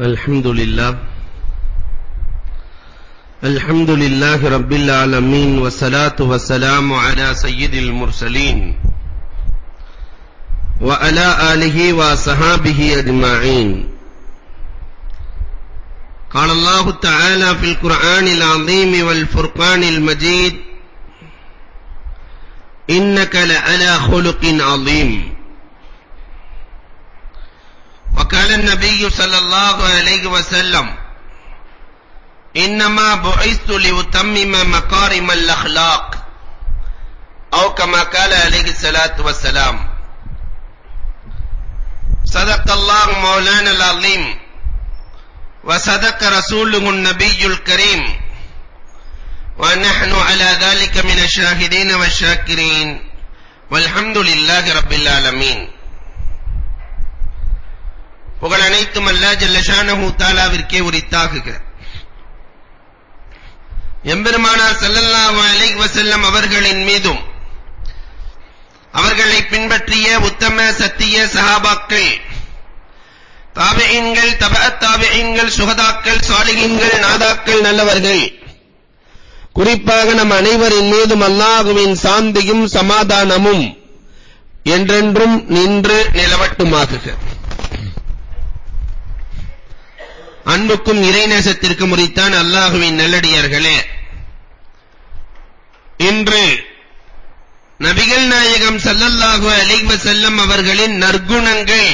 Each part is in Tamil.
الحمد لله. الحمد لله رب العالمين والصلاة والسلام على سيد المرسلين وعلى آله وصحابه أجمعين. قال الله تعالى في القرآن العظيم والفرقان المجيد إنك لعلى خلق عظيم. وقال النبي صلى الله عليه وسلم إنما بعثت لأتمم مكارم الأخلاق. أو كما قال عليه الصلاة والسلام صدق الله مولانا العظيم وصدق رسوله النبي الكريم ونحن على ذلك من الشاهدين والشاكرين والحمد لله رب العالمين. புகழ் அனைத்தும் அல்லா ஜல்லஷானஹு தாலாவிற்கே உரித்தாகுக. எம்பெருமானார் ஸல்லல்லாஹு அலைஹி வஸல்லம் அவர்களின் மீதும் அவர்களை பின்பற்றிய உத்தம சத்திய சஹாபாக்கள் தாபிஈன்கள் தபஅத் தாபிஈன்கள் சுகதாக்கள் சாலிஹீன்கள் நாதாக்கள் நல்லவர்கள் குறிப்பாக நம் அனைவரின் மீதும் அல்லாஹுவின் சாந்தியும் சமாதானமும் என்றென்றும் நின்று நிலவட்டுமாகுக. அன்புக்கும் இறைநேசத்திற்கும் உரித்தான் அல்லாஹுவின் நல்லடியார்களே. இன்று நபிகள் நாயகம் ஸல்லல்லாஹு அலைஹி வஸல்லம் அவர்களின் நற்குணங்கள்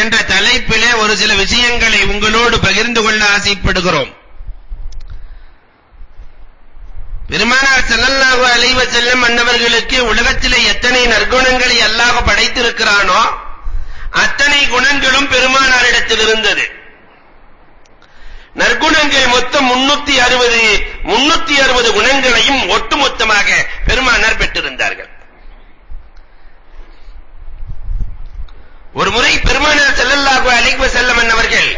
என்ற தலைப்பிலே ஒரு சில விஷயங்களை உங்களோடு பகிர்ந்து கொள்ள ஆசைப்படுகிறோம். பெருமானார் ஸல்லல்லாஹு அலைஹி வஸல்லம் அன்னவர்களுக்கு உலகத்திலே எத்தனை நற்குணங்களை அல்லாஹ் படைத்திருக்கிறானோ அத்தனை குணங்களும் பெருமானாரிடத்தில் இருந்தது நற்குணங்கள் மொத்தம் 360 360 குணங்களையும் ஒட்டுமொத்தமாக பெருமானார் பெற்றிருந்தார்கள். ஒரு முறை பெருமானார் ஸல்லல்லாஹு அலைஹி வஸல்லம் அவர்கள்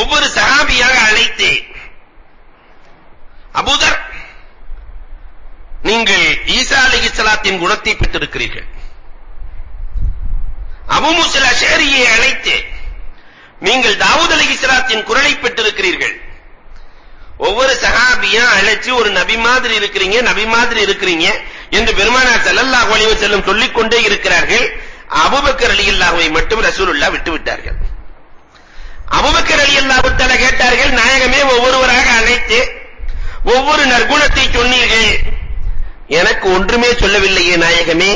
ஒவ்வொரு சஹாபியாக அழைத்து அபூதர் நீங்கள் ஈசா அலைஹிஸ்ஸலாத்தின் குணத்தை பெற்றிருக்கிறீர்கள். அபுமுசில மூஸா அஷரியை அழைத்து நீங்கள் தாவூத் அலைஹிஸ்ஸலாத்தின் குரலை பெற்றிருக்கிறீர்கள். ஒவ்வொரு சஹாபியா அழைச்சு ஒரு நபி மாதிரி இருக்கிறீங்க நபி மாதிரி இருக்கிறீங்க என்று பெருமானார் ஸல்லல்லாஹு அலைஹி வஸல்லம் சொல்லிக் கொண்டே இருக்கிறார்கள். அபூபக்கர் ரலியல்லாஹுவை மட்டும் ரசூலுல்லாஹ் விட்டு விட்டார்கள் அபூபக்கர் ரலியல்லாஹு தஆலா கேட்டார்கள் நாயகமே ஒவ்வொருவராக அழைத்து ஒவ்வொரு நற்குணத்தை சொன்னீர்கள். எனக்கு ஒன்றுமே சொல்லவில்லையே நாயகமே.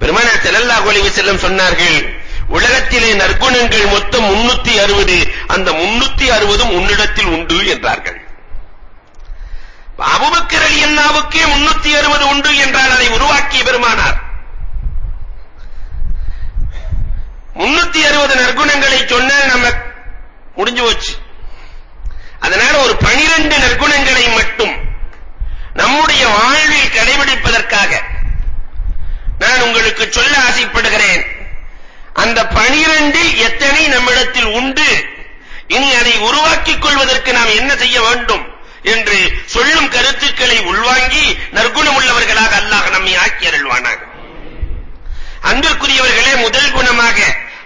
பெருமானார் ஸல்லல்லாஹு அலைஹி வஸல்லம் சொன்னார்கள் உலகத்திலே நற்குணங்கள் மொத்தம் 360 அந்த 360 உன்னிடத்தில் உண்டு என்றார்கள். அபூபக்கர் முன்னூத்தி 360 உண்டு என்றால் அதை உருவாக்கிய பெருமானார். 360 நற்குணங்களை சொன்ன நம்ம முடிஞ்சு போச்சு. அதனால ஒரு 12 நற்குணங்களை மட்டும் நம்முடைய வாழ்வில் கடைபிடிப்பதற்காக நான் உங்களுக்கு சொல்ல ஆசைப்படுகிறேன். அந்த 12 எத்தனை நம்மிடத்தில் உண்டு? இனி அதை உருவாக்கிக் கொள்வதற்கு நாம் என்ன செய்ய வேண்டும்? என்று சொல்லும் கருத்துக்களை உள்வாங்கி நற்குணம் உள்ளவர்களாக அல்லாஹ் நம்மை ஆக்கி அருள்வானாக. அன்பிற்குரியவர்களே முதல் குணமாக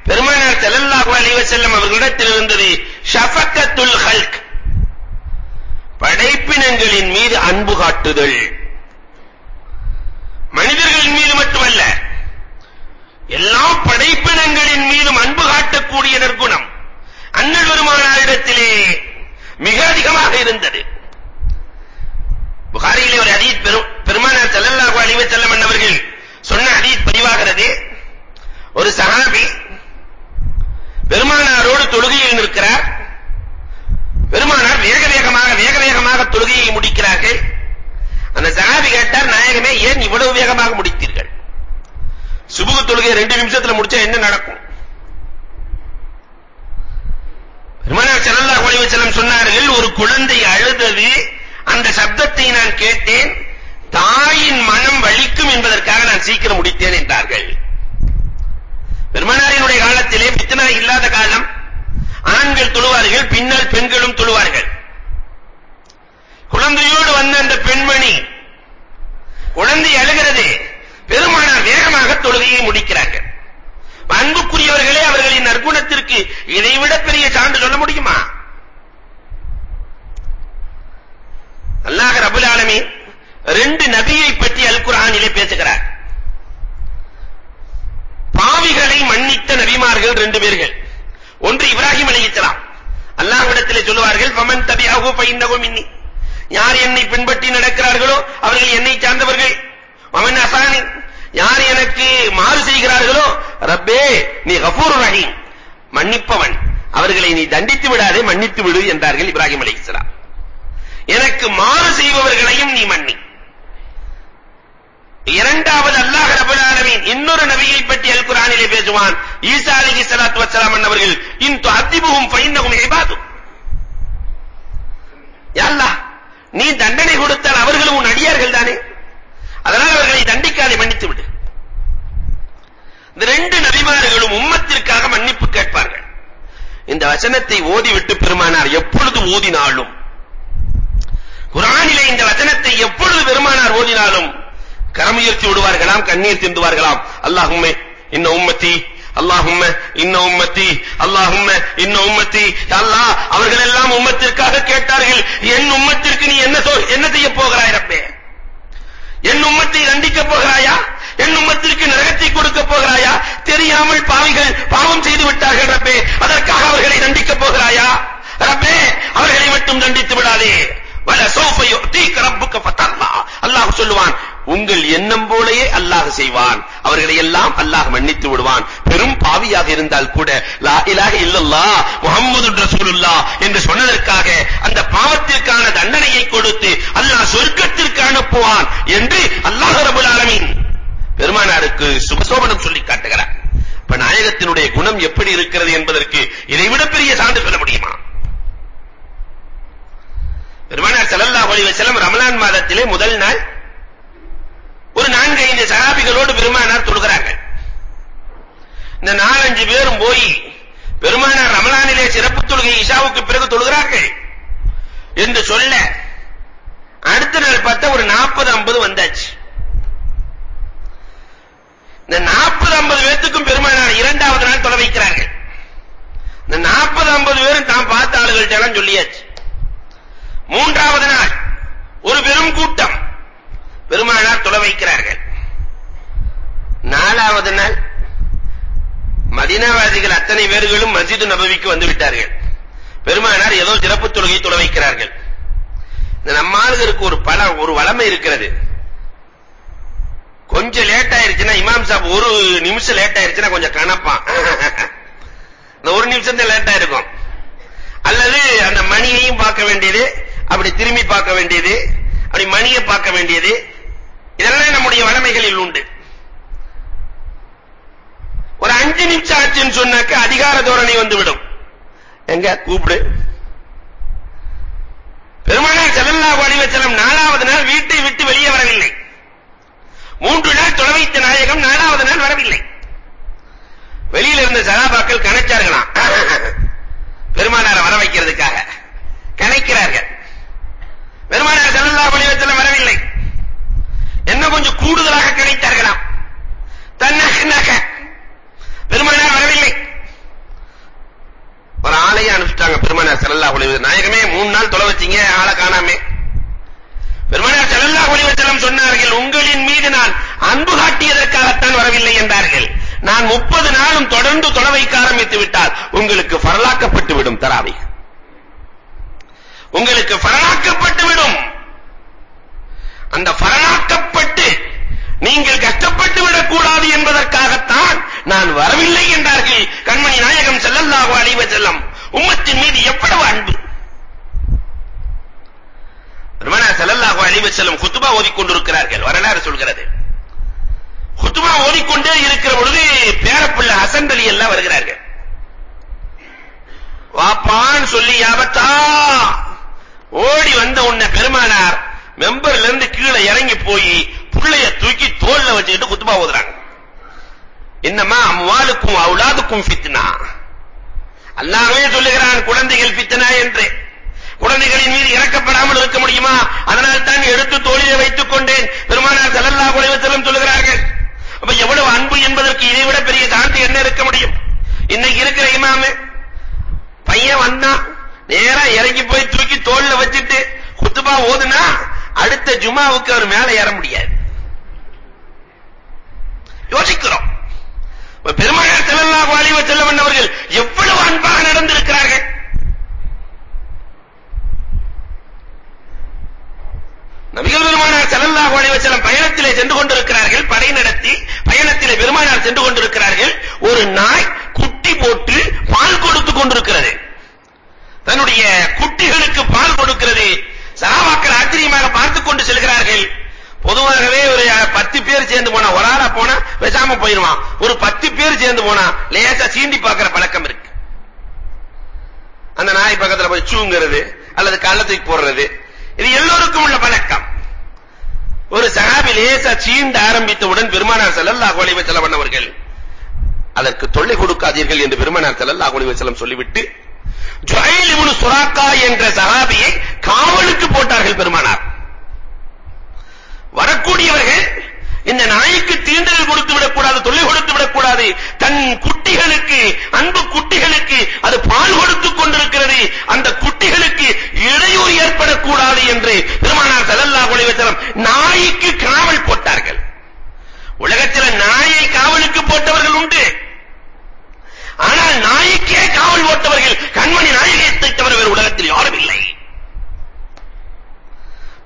பெருமானார் ஸல்லல்லாஹு அலைஹி வஸல்லம் அவர்களிடத்தில் இருந்தது ஷஃபக்கத்துல் ஹல்க். படைப்பினங்களின் மீது அன்பு காட்டுதல். மனிதர்களின் மீது மட்டுமல்ல எல்லா படைப்பினங்கள் இந்த வசனத்தை ஓதிவிட்டு பெருமானார் எப்பொழுது ஓதினாலும்? குர்ஆனிலே இந்த வசனத்தை எப்பொழுது பெருமானார் ஓதினாலும்? கரமுயர்த்தி விடுவார்களாம் கண்ணீர் சிந்துவார்களாம் அல்லாஹும்மே இன்ன உம்மத்தி அல்லாஹும்ம இன்ன உம்மத்தி அல்லாஹும்ம இன்ன உம்மத்தி. அல்லாஹ் அவர்கள் எல்லாம் உம்மத்திற்காக கேட்டார்கள். என் உம்மத்திற்கு நீ என்ன என்ன செய்ய போகிறாய் ரப்பே? என் உம்மத்தை தண்டிக்க போகிறாயா? என் உம்மத்திற்கு நரகத்தை கொடுக்க போகிறாயா? தெரியாமல் பாவிகள் பாவம் செய்து விட்டார்கள் ரப்பே. அதற்காக அவர்களை தண்டிக்க போகிறாயா? ரப்பே அவர்களை மட்டும் தண்டித்து விடாதே. வல சௌஃப யுதீக ரப்புக ஃபதல்லா அல்லாஹ் சொல்லுவான் உங்கள் எண்ணம் போலயே அல்லாஹ் செய்வான். அவர்களை எல்லாம் அல்லாஹ் மன்னித்து விடுவான். பெரும் பாவியாக இருந்தால் கூட லா இலாஹ இல்லல்லாஹ் முஹம்மது ரசூலுல்லாஹ் என்று சொன்னதற்காக அந்த பாவத்திற்கான தண்டனையை கொடுத்து அல்லாஹ் சொர்க்கத்திற்கு அனுப்புவான் என்று அல்லாஹ் ரப்பல் ஆலமீன் பெருமானாருக்கு சுபசோபனம் சொல்லி காட்டுகிறார். இப்ப நாயகத்தினுடைய குணம் எப்படி இருக்கிறது என்பதற்கு இதைவிட பெரிய சான்று சொல்ல முடியுமா? பெருமானார் ஸல்லல்லாஹு அலைஹி வஸல்லம் ரமலான் மாதத்திலே முதல் நாள் ஒரு நான்கு ஐந்து சஹாபிகளோடு பெருமானார் தொழுகிறார்கள். இந்த நாலஞ்சு பேரும் போய் பெருமானார் ரமலானிலே சிறப்பு தொழுகை இஷாவுக்கு பிறகு தொழுகிறார்கள் என்று சொல்ல அடுத்த நாள் பார்த்தா ஒரு 40 50 வந்தாச்சு. இந்த 40 50 பேத்துக்கும் பெருமானார் இரண்டாவது நாள் தொலை வைக்கிறார்கள். இந்த 40 50 பேரும் தான் பார்த்த ஆளுகள்ட்ட எல்லாம் சொல்லியாச்சு. மூன்றாவது நாள் ஒரு பெரும் கூட்டம் பெருமானார் தொலை வைக்கிறார்கள். நாலாவது நாள் மதீனாவாசிகள் அத்தனை பேர்களும் மஸ்ஜித் நபவிக்கு வந்து விட்டார்கள். பெருமானார் ஏதோ சிறப்பு தொழுகை தொலை வைக்கிறார்கள். இந்த நம்மாளுக்கு ஒரு பல ஒரு வளமை இருக்கிறது. கொஞ்சம் லேட் ஆயிருச்சுன்னா இமாம் சாப் ஒரு நிமிஷம் லேட் ஆயிருச்சுன்னா கொஞ்சம் கணப்பான் இந்த ஒரு நிமிஷம் தான் லேட் ஆயிருக்கும். அல்லது அந்த மணியையும் பார்க்க வேண்டியது அப்படி திரும்பி பார்க்க வேண்டியது அப்படி மணியை பார்க்க வேண்டியது இதெல்லாம் நம்முடைய வளமைகளில் உண்டு. ஒரு அஞ்சு நிமிஷம் ஆச்சுன்னு சொன்னாக்க அதிகார தோரணை வந்துவிடும். எங்க? கூப்பிடு. பெருமானார் செல்லல்லா வடிவச்சலம் நாலாவது நாள் வீட்டை விட்டு வெளியே வரவில்லை. மூன்று நாள் தொலை வைத்த நாயகம் நாலாவது நாள் வரவில்லை. வெளியில இருந்த சகாபாக்கள் கணச்சார்களாம். பெருமானாரை வர வைக்கிறதுக்காக. கணக்கிறார்கள். பெருமானார் ஸல்லல்லாஹு அலைஹி வஸல்லம் வரவில்லை. என்ன கொஞ்சம் கூடுதலாக கணித்தார்களாம். தன்னக பெருமானார் வரவில்லை. ஒரு ஆளையே அனுப்பிச்சிட்டாங்க பெருமானார் ஸல்லல்லாஹு அலைஹி நாயகமே மூணு நாள் தொலை வச்சீங்க ஆளை காணாமே. பெருமானார் ஸல்லல்லாஹு அலைஹி வஸல்லம் சொன்னார்கள் உங்களின் மீது நான் அன்பு காட்டியதற்காகத்தான் வரவில்லை என்றார்கள். நான் முப்பது நாளும் தொடர்ந்து தொலை வைக்க ஆரம்பித்து விட்டால் உங்களுக்கு ஃபரலாக்கப்பட்டு விடும் தராவி உங்களுக்கு ஃபரலாக்கப்பட்டு விடும். அந்த ஃபரலாக்கப்பட்டு நீங்கள் கஷ்டப்பட்டு விடக்கூடாது என்பதற்காகத்தான் நான் வரவில்லை என்றார்கள் கண்மணி நாயகம் ஸல்லல்லாஹு அலைஹி வஸல்லம். உம்மத்தின் மீது எவ்வளவு அன்பு பெருமானார் ஸல்லல்லாஹு அலைஹி வஸல்லம் குத்பா ஓதிக்கொண்டிருக்கிறார்கள். வரலாறு சொல்கிறது. குத்பா ஓதிக்கொண்டே இருக்கிற பொழுது பேரப்பிள்ளை ஹசன் அலி எல்லாம் வருகிறார்கள். வாப்பான்னு சொல்லி யாபத்தா ஓடி வந்த உன்னை பெருமானார் மெம்பர்ல இருந்து கீழே இறங்கி போய் புள்ளைய தூக்கி தோல்ல வச்சுக்கிட்டு குத்துபா ஓதுறாங்க. என்னமா அம்வாலுக்கும் அவுலாதுக்கும் ஃபித்னா? அல்லாஹ்வே சொல்லுகிறான் குழந்தைகள் ஃபித்னா என்று. குழந்தைகளின் மீது இறக்கப்படாமல் இருக்க முடியுமா? அதனால் தான் எடுத்து தோளிலே வைத்துக் கொண்டேன். பெருமானார் ஸல்லல்லாஹு அலைஹி வஸல்லம் சொல்கிறார்கள் அப்ப எவ்வளவு அன்பு என்பதற்கு இதை விட பெரிய தாண்டி என்ன இருக்க முடியும்? இன்னைக்கு இருக்கிற இமாமு பையன் வந்தான். நேரா இறங்கி போய் தூக்கி தோல்ல வச்சுட்டு குத்துபா ஓதுனா அடுத்த ஜுமாவுக்கு அவர் மேல ஏற முடியாது. யோசிக்கிறோம். பெருமானார் ஸல்லல்லாஹு வாலிவ வஸல்லம் அவர்கள் எவ்வளவு அன்பாக நடந்திருக்கிறார்கள். நபிகள் பெருமானார் ஸல்லல்லாஹு அலைஹி வஸல்லம் பயணத்திலே சென்று கொண்டிருக்கிறார்கள். படை நடத்தி பயணத்திலே பெருமானார் சென்று கொண்டிருக்கிறார்கள். ஒரு நாய் குட்டி போட்டு பால் கொடுத்து கொண்டிருக்கிறது. தன்னுடைய குட்டிகளுக்கு பால் கொடுக்கிறது. சஹாபாக்கள் ஆச்சரியமாக பார்த்து கொண்டு செல்கிறார்கள். பொதுவாகவே ஒரு பத்து பேர் சேர்ந்து போனா ஒரு ஆளா போனா பேசாம போயிருவான். ஒரு பத்து பேர் சேர்ந்து போனா லேசா சீண்டி பார்க்கிற பழக்கம் இருக்கு. அந்த நாய் பக்கத்துல போய் சூங்கிறது அல்லது கள்ளத்துக்கு போடுறது இது எல்லோருக்கும் உள்ள பழக்கம். ஒரு சஹாபி லேசா சீண்ட ஆரம்பித்தவுடன் பெருமானார் ஸல்லல்லாஹு அலைஹி வஸல்லம் அவர்கள் அதற்கு தொல்லை கொடுக்காதீர்கள் என்று பெருமானார் ஸல்லல்லாஹு அலைஹி வஸல்லம் சொல்லிவிட்டு ஜுஹைல் இப்னு சுராக்கா என்ற சஹாபியை காவலுக்கு போட்டார்கள் பெருமானார். வரக்கூடியவர்கள் இந்த நாய்க்கு தீண்டல் கொடுத்து விடக்கூடாது தொல்லை கொடுத்து விடக்கூடாது. தன் குட்டிகளுக்கு அன்பு குட்டிகளுக்கு அது பால் கொடுத்து கொண்டிருக்கிறது. அந்த குட்டிகளுக்கு இடையூறு ஏற்படக்கூடாது என்று பெருமானார் ஸல்லல்லாஹு அலைஹி வஸல்லம் நாய்க்கு காவல் போட்டார்கள். உலகத்தில் நாயை காவலுக்கு போட்டவர்கள் உண்டு. ஆனால் நாய்க்கே காவல் போட்டவர்கள் கண்மணி நாயகத்தை தவிர வேறு உலகத்தில் யாரும் இல்லை.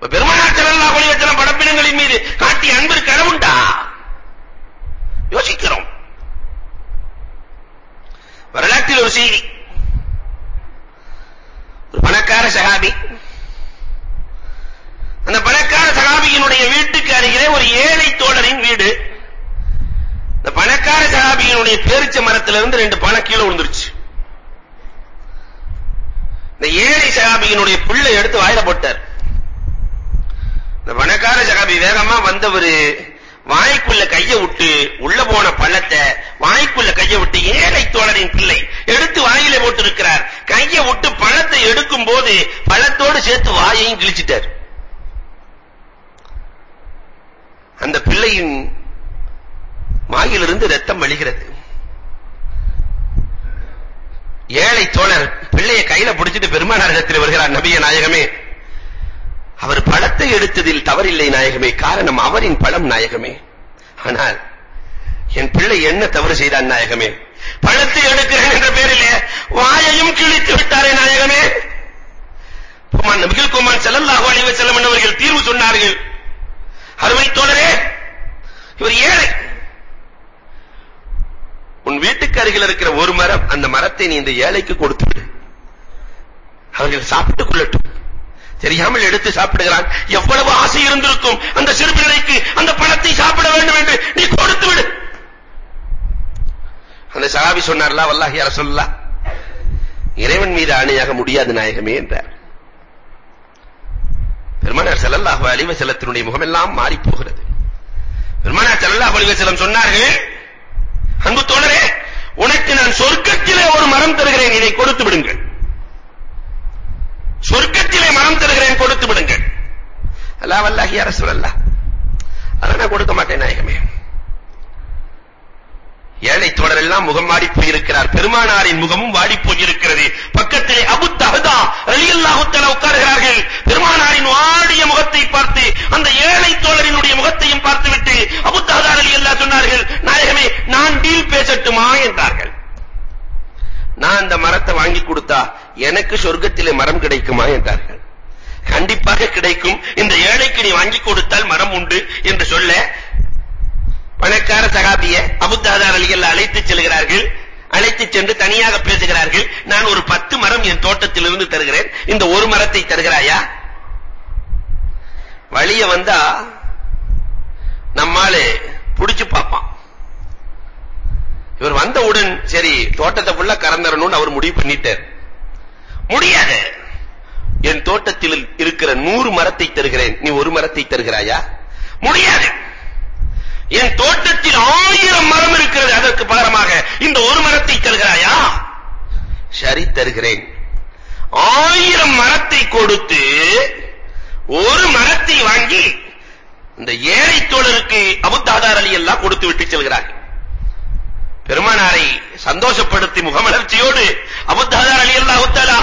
பெருமானார் ஸல்லல்லாஹு அலைஹி வஸல்லம் படப்பினங்களின் மீது காட்டிய அன்பிற்கு அளவுண்டா யோசிக்கிறோம். வரலாற்றில் ஒரு செய்தி. ஒரு பணக்கார சகாபி. அந்த பணக்கார சகாபியினுடைய வீட்டுக்கு அருகிலே ஒரு ஏழை தோழரின் வீடு. இந்த பணக்கார சகாபியினுடைய பேரிச்ச மரத்திலிருந்து ரெண்டு பணம் கீழே விழுந்துருச்சு. இந்த ஏழை சகாபியினுடைய பிள்ளை எடுத்து வாயில போட்டார். இந்த பணக்கார சகாபி வேகமா வந்தவரு வாய்க்குள்ள கைய விட்டு உள்ள போன பள்ளத்தை வாய்க்குள்ள கைய விட்டு ஏழை தோழரின் பிள்ளை எடுத்து வாயிலே போட்டு இருக்கிறார் கைய விட்டு பழத்தை எடுக்கும் போது பழத்தோடு சேர்த்து வாயையும் கிழிச்சிட்டார். அந்த பிள்ளையின் வாயிலிருந்து ரத்தம் வழிகிறது. ஏழை தோழர் பிள்ளையை கையில பிடிச்சிட்டு பெருமானாரிடத்தில் வருகிறார் நபிய நாயகமே. அவர் பழத்தை எடுத்ததில் தவறில்லை நாயகமே. காரணம் அவரின் பழம் நாயகமே. ஆனால் என் பிள்ளை என்ன தவறு செய்தான் நாயகமே? பழத்தை எடுக்கிறேன் என்ற பேரிலே வாயையும் கிழித்து விட்டாரே நாயகமே. குமான் நபிகள் குமான் ஸல்லல்லாஹு அலைஹி வஸல்லம் அவர்கள் தீர்வு சொன்னார்கள். அருமை தோழரே இவர் ஏழை. உன் வீட்டுக்கு அருகில் இருக்கிற ஒரு மரம் அந்த மரத்தை நீ இந்த ஏழைக்கு கொடுத்து விடு. அவர்கள் சாப்பிட்டுக் கொள்ளட்டும். தெரியாமல் எடுத்து சாப்பிடுகிறான். எவ்வளவு ஆசை இருந்திருக்கும். அந்த சிறு பிள்ளைக்கு அந்த பழத்தை சாப்பிட வேண்டும் என்று நீ கொடுத்து விடு. அந்த சஹாபி சொன்னார்ல வல்லாஹி அரசுல்லா இறைவன் மீது ஆணையாக முடியாது நாயகமே என்றார். பெருமானார் ஸல்லல்லாஹு அலைஹி வஸல்லத்தினுடைய முகமெல்லாம் மாறி போகிறது பெருமானார் ஸல்லல்லாஹு அலைஹி வஸல்லம் சொன்னார்கள் அன்பு தோழரே உனக்கு நான் சொர்க்கத்திலே ஒரு மரம் தருகிறேன். இதை கொடுத்து விடுங்கள். சொர்க்கத்திலே மனம் தருகிறேன் கொடுத்து விடுங்கள். அல்லா வல்லாஹி யா ரசூலல்லாஹ். நான் கொடுக்க மாட்டேன் நாயகமே. ஏழை தோழர் எல்லாம் முகம் வாடி போயிருக்கிறார். பெருமானாரின் முகமும் வாடி போயிருக்கிறது. பக்கத்திலே அபு தஹதா ரலியல்லாஹு தஆலா உட்கார்கிறார்கள். பெருமானாரின் வாடிய முகத்தை பார்த்து அந்த ஏழை தோழரினுடைய முகத்தையும் பார்த்துவிட்டு அபு தஹதா ரலியல்லாஹு சொன்னார்கள் நாயகமே நான் டீல் பேசட்டுமா? என்றார்கள். நான் அந்த மரத்தை வாங்கி கொடுத்தா எனக்கு சொர்க்கத்திலே மரம் கிடைக்குமா என்றார்கள். கண்டிப்பாக கிடைக்கும். இந்த ஏழைக்கு நீ வாங்கி கொடுத்தால் மரம் உண்டு என்று சொல்ல பணக்கார சகாபிய அபுத்தாதார் அலிகள் அழைத்து செல்கிறார்கள். அழைத்து சென்று தனியாக பேசுகிறார்கள். நான் ஒரு பத்து மரம் என் தோட்டத்திலிருந்து தருகிறேன். இந்த ஒரு மரத்தை தருகிறாயா? வழிய வந்தா நம்மாலே புடிச்சு பார்ப்பான். இவர் வந்தவுடன் சரி தோட்டத்தை ஃபுல்லா கறந்தரணும்னு அவர் முடிவு பண்ணிட்டார். முடியாது. என் தோட்டத்தில் இருக்கிற நூறு மரத்தை தருகிறேன். நீ ஒரு மரத்தை தருகிறாயா? முடியாது. என் தோட்டத்தில் ஆயிரம் மரம் இருக்கிறது. அதற்கு பகரமாக இந்த ஒரு மரத்தை தருகிறாயா? சரி தருகிறேன். ஆயிரம் மரத்தை கொடுத்து ஒரு மரத்தை வாங்கி இந்த ஏழை தோழருக்கு அபுத்தாதார் அலி எல்லாம் கொடுத்து விட்டு செல்கிறார் பெருமானாரை சந்தோஷப்படுத்தி முகமலர்ச்சியோடு அபுத்தாதார் அலி அல்லாஹுத்தாலா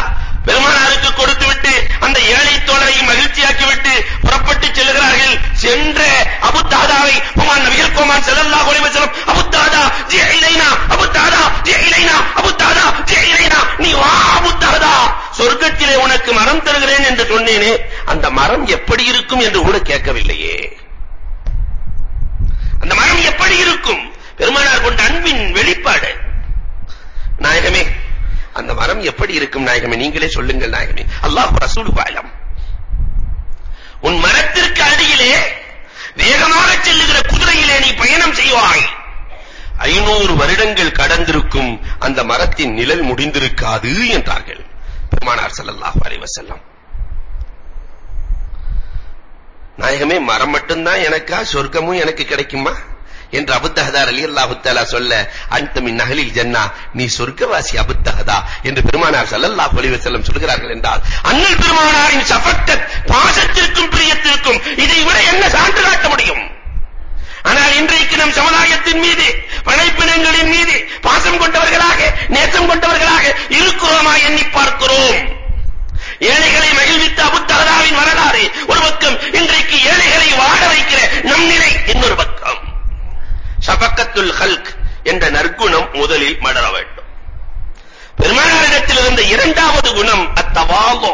பெருமானாருக்கு கொடுத்துவிட்டு அந்த ஏழை தோழரை மகிழ்ச்சியாக்கிவிட்டு புறப்பட்டு செல்கிறார்கள். சென்ற அபுத்தாதாவை புமான் நபிகள் கோமான் செல்லல்லா ஒளிவசலம் அபுத்தாதா ஜே இலைனா அபுத்தாதா ஜே இலைனா அபுத்தாதா ஜே இலைனா நீ வா அபுத்தாதா சொர்க்கத்திலே உனக்கு மரம் தருகிறேன் என்று சொன்னேனே அந்த மரம் எப்படி இருக்கும் என்று கூட கேட்கவில்லையே. அந்த மரம் எப்படி இருக்கும்? பெருமானார் கொண்ட அன்பின் வெளிப்பாடு. நாயகமே அந்த மரம் எப்படி இருக்கும் நாயகமே? நீங்களே சொல்லுங்கள் நாயகமே. அல்லாஹ் ரசூலு பாலம் உன் மரத்திற்கு அடியிலே வேகமாக செல்லுகிற குதிரையிலே நீ பயணம் செய்வாய். ஐநூறு வருடங்கள் கடந்திருக்கும் அந்த மரத்தின் நிழல் முடிந்திருக்காது என்றார்கள். பெருமானார் ஸல்லல்லாஹு அலைஹி வஸல்லம். நாயகமே மரம் மட்டும்தான் எனக்கா? சொர்க்கமும் எனக்கு கிடைக்குமா? என்று அபுத்தஹதா ரலியல்லாஹு தஆலா சொல்ல அன்த மின் ஜன்னா நீ சொர்க்கவாசி அபுத்தஹதா என்று பெருமானார் ஸல்லல்லாஹு அலைஹி வஸல்லம் சொல்கிறார்கள் என்றால் அண்ணல் பெருமானாரின் ஷஃபக்கத் பாசத்திற்கும் பிரியத்திற்கும் இதை விட என்ன சான்று காட்ட முடியும்? ஆனால் இன்றைக்கு நம் சமுதாயத்தின் மீது படைப்பினங்களின் மீது பாசம் கொண்டவர்களாக நேசம் கொண்டவர்களாக இருக்கிறோமா எண்ணி பார்க்கிறோம். ஏழைகளை மகிழ்வித்த அபுத்தகதாவின் வரலாறு ஒரு பக்கம் இன்றைக்கு ஏழைகளை வாழ வைக்கிற நம் நிலை இன்னொரு பக்கம். ஷபக்கத்துல் ஹல்க் என்ற நற்குணம் முதலில் மலர வேண்டும். பெருமானாரிடத்தில் இருந்த இரண்டாவது குணம் அத்தவாலோ